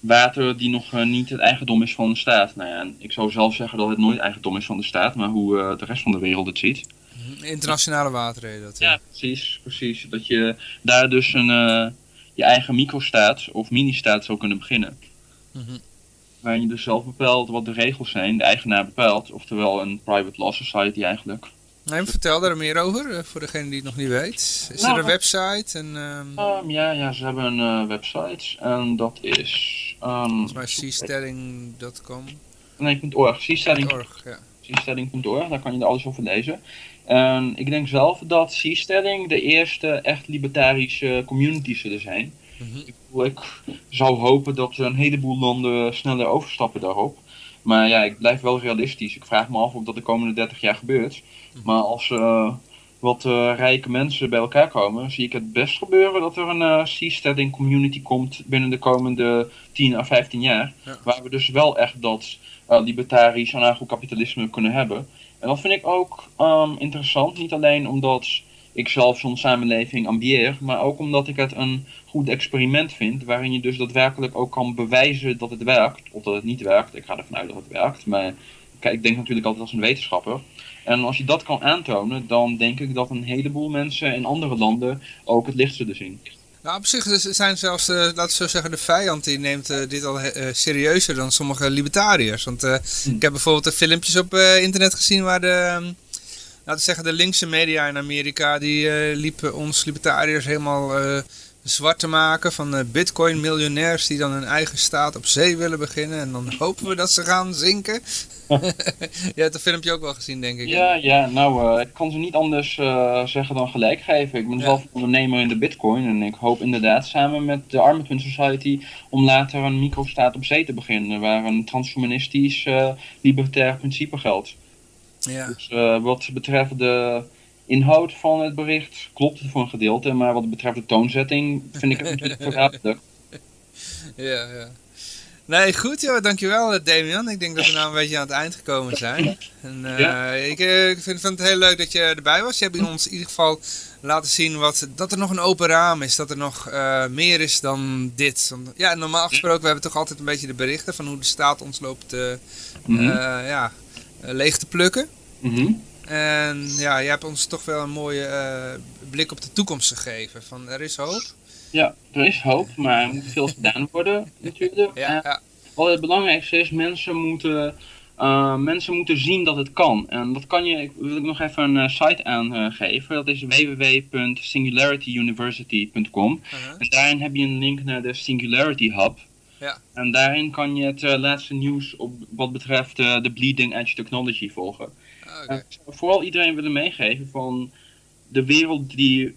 water die nog niet het eigendom is van de staat. Nou ja, ik zou zelf zeggen dat het nooit eigendom is van de staat, maar hoe de rest van de wereld het ziet. Mhm. Internationale wateren. Dat, Ja, precies, precies. Dat je daar dus een, je eigen microstaat of mini-staat zou kunnen beginnen. Mhm. Waarin je dus zelf bepaalt wat de regels zijn, de eigenaar bepaalt. Oftewel een private law society eigenlijk. Nee, vertel daar meer over, eh, voor degene die het nog niet weet. Is Nou, er een website? En, ehm Ehm, ja, ja, ze hebben een eh, website en dat is... Um, volgens mij seastelling.com. nee, .org. Seasteading Org, ja. seasteading.org, daar kan je er alles over lezen. En ik denk zelf dat seasteading de eerste echt libertarische community zullen zijn. Mhm. Ik, zou hopen dat een heleboel landen sneller overstappen daarop. Maar ja, ik blijf wel realistisch. Ik vraag me af of dat de komende 30 jaar gebeurt. Maar als eh, wat eh, rijke mensen bij elkaar komen, zie ik het best gebeuren dat er een eh seasteading community komt binnen de komende 10 à 15 jaar. Ja. Waar we dus wel echt dat eh, libertarisch anarcho-kapitalisme kunnen hebben. En dat vind ik ook ehm, interessant. Niet alleen omdat ik zelf zo'n samenleving ambieer, maar ook omdat ik het een goed experiment vind. Waarin je dus daadwerkelijk ook kan bewijzen dat het werkt. Of dat het niet werkt. Ik ga ervan uit dat het werkt. Maar kijk, ik denk natuurlijk altijd als een wetenschapper. En als je dat kan aantonen, dan denk ik dat een heleboel mensen in andere landen ook het licht zullen zien. Nou, op zich zijn zelfs, uh, laten we zo zeggen, de vijand die neemt uh, dit al uh, serieuzer dan sommige libertariërs. Want hm. ik heb bijvoorbeeld de filmpjes op internet gezien waar de, um, laten we zeggen, de linkse media in Amerika, die liepen ons libertariërs helemaal zwart te maken van uh, bitcoin miljonairs die dan hun eigen staat op zee willen beginnen. En dan hopen we dat ze gaan zinken. Je hebt het filmpje ook wel gezien, denk ik. Ja, ja nou, uh, ik kan ze niet anders uh, zeggen dan gelijk geven. Ik ben ja. zelf ondernemer in de bitcoin en ik hoop inderdaad samen met de Armamentment Society om later een microstaat op zee te beginnen. Waar een transhumanistisch libertair principe geldt. Ja. Dus wat betreft de inhoud van het bericht klopt voor een gedeelte, maar wat betreft de toonzetting vind ik het natuurlijk verraderlijk. Ja, ja. Nee, goed joh, dankjewel eh, Damian. Ik denk dat we nou een beetje aan het eind gekomen zijn. En, uh, ja. ik, eh, ik vind, vind, het heel leuk dat je erbij was. Je hebt ons in ieder geval laten zien wat, dat er nog een open raam is. Dat er nog uh, meer is dan dit. Ja, normaal gesproken, we hebben toch altijd een beetje de berichten van hoe de staat ons loopt mm -hmm. ja, leeg te plukken. Mm -hmm. En ja, je hebt ons toch wel een mooie uh, blik op de toekomst gegeven. Van er is hoop. Ja, er is hoop, maar er moet veel gedaan worden natuurlijk. Ja, ja. Wat het belangrijkste is, mensen moeten, uh, mensen moeten zien dat het kan. En dat kan je, ik wil ik nog even een uh, site aangeven. Dat is www.singularityuniversity.com. Uh -huh. En daarin heb je een link naar de Singularity Hub. Ja. En daarin kan je het laatste nieuws op wat betreft de Bleeding Edge Technology volgen. Okay. vooral iedereen willen meegeven van de wereld die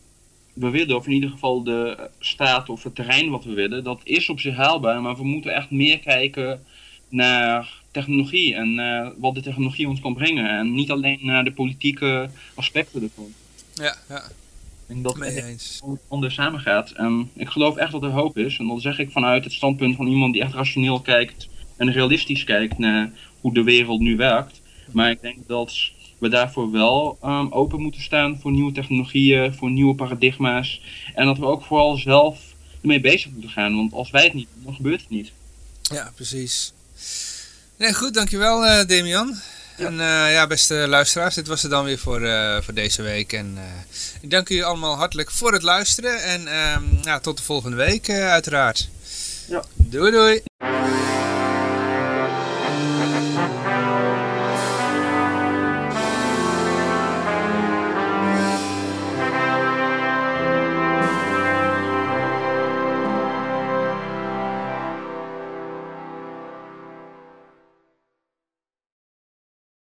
we willen, of in ieder geval de staat of het terrein wat we willen, dat is op zich haalbaar, maar we moeten echt meer kijken naar technologie en uh, wat de technologie ons kan brengen. En niet alleen naar de politieke aspecten ervan. Ja, ja. En dat het anders samengaat. En ik geloof echt dat er hoop is. En dat zeg ik vanuit het standpunt van iemand die echt rationeel kijkt en realistisch kijkt naar hoe de wereld nu werkt. Maar ik denk dat we daarvoor wel um, open moeten staan voor nieuwe technologieën, voor nieuwe paradigma's. En dat we ook vooral zelf ermee bezig moeten gaan. Want als wij het niet doen, dan gebeurt het niet. Ja, precies. Nee, goed, dankjewel uh, Damian. Ja. En uh, ja, beste luisteraars, dit was het dan weer voor, uh, voor deze week. En ik dank jullie allemaal hartelijk voor het luisteren. En um, ja, tot de volgende week uiteraard. Ja. Doei doei.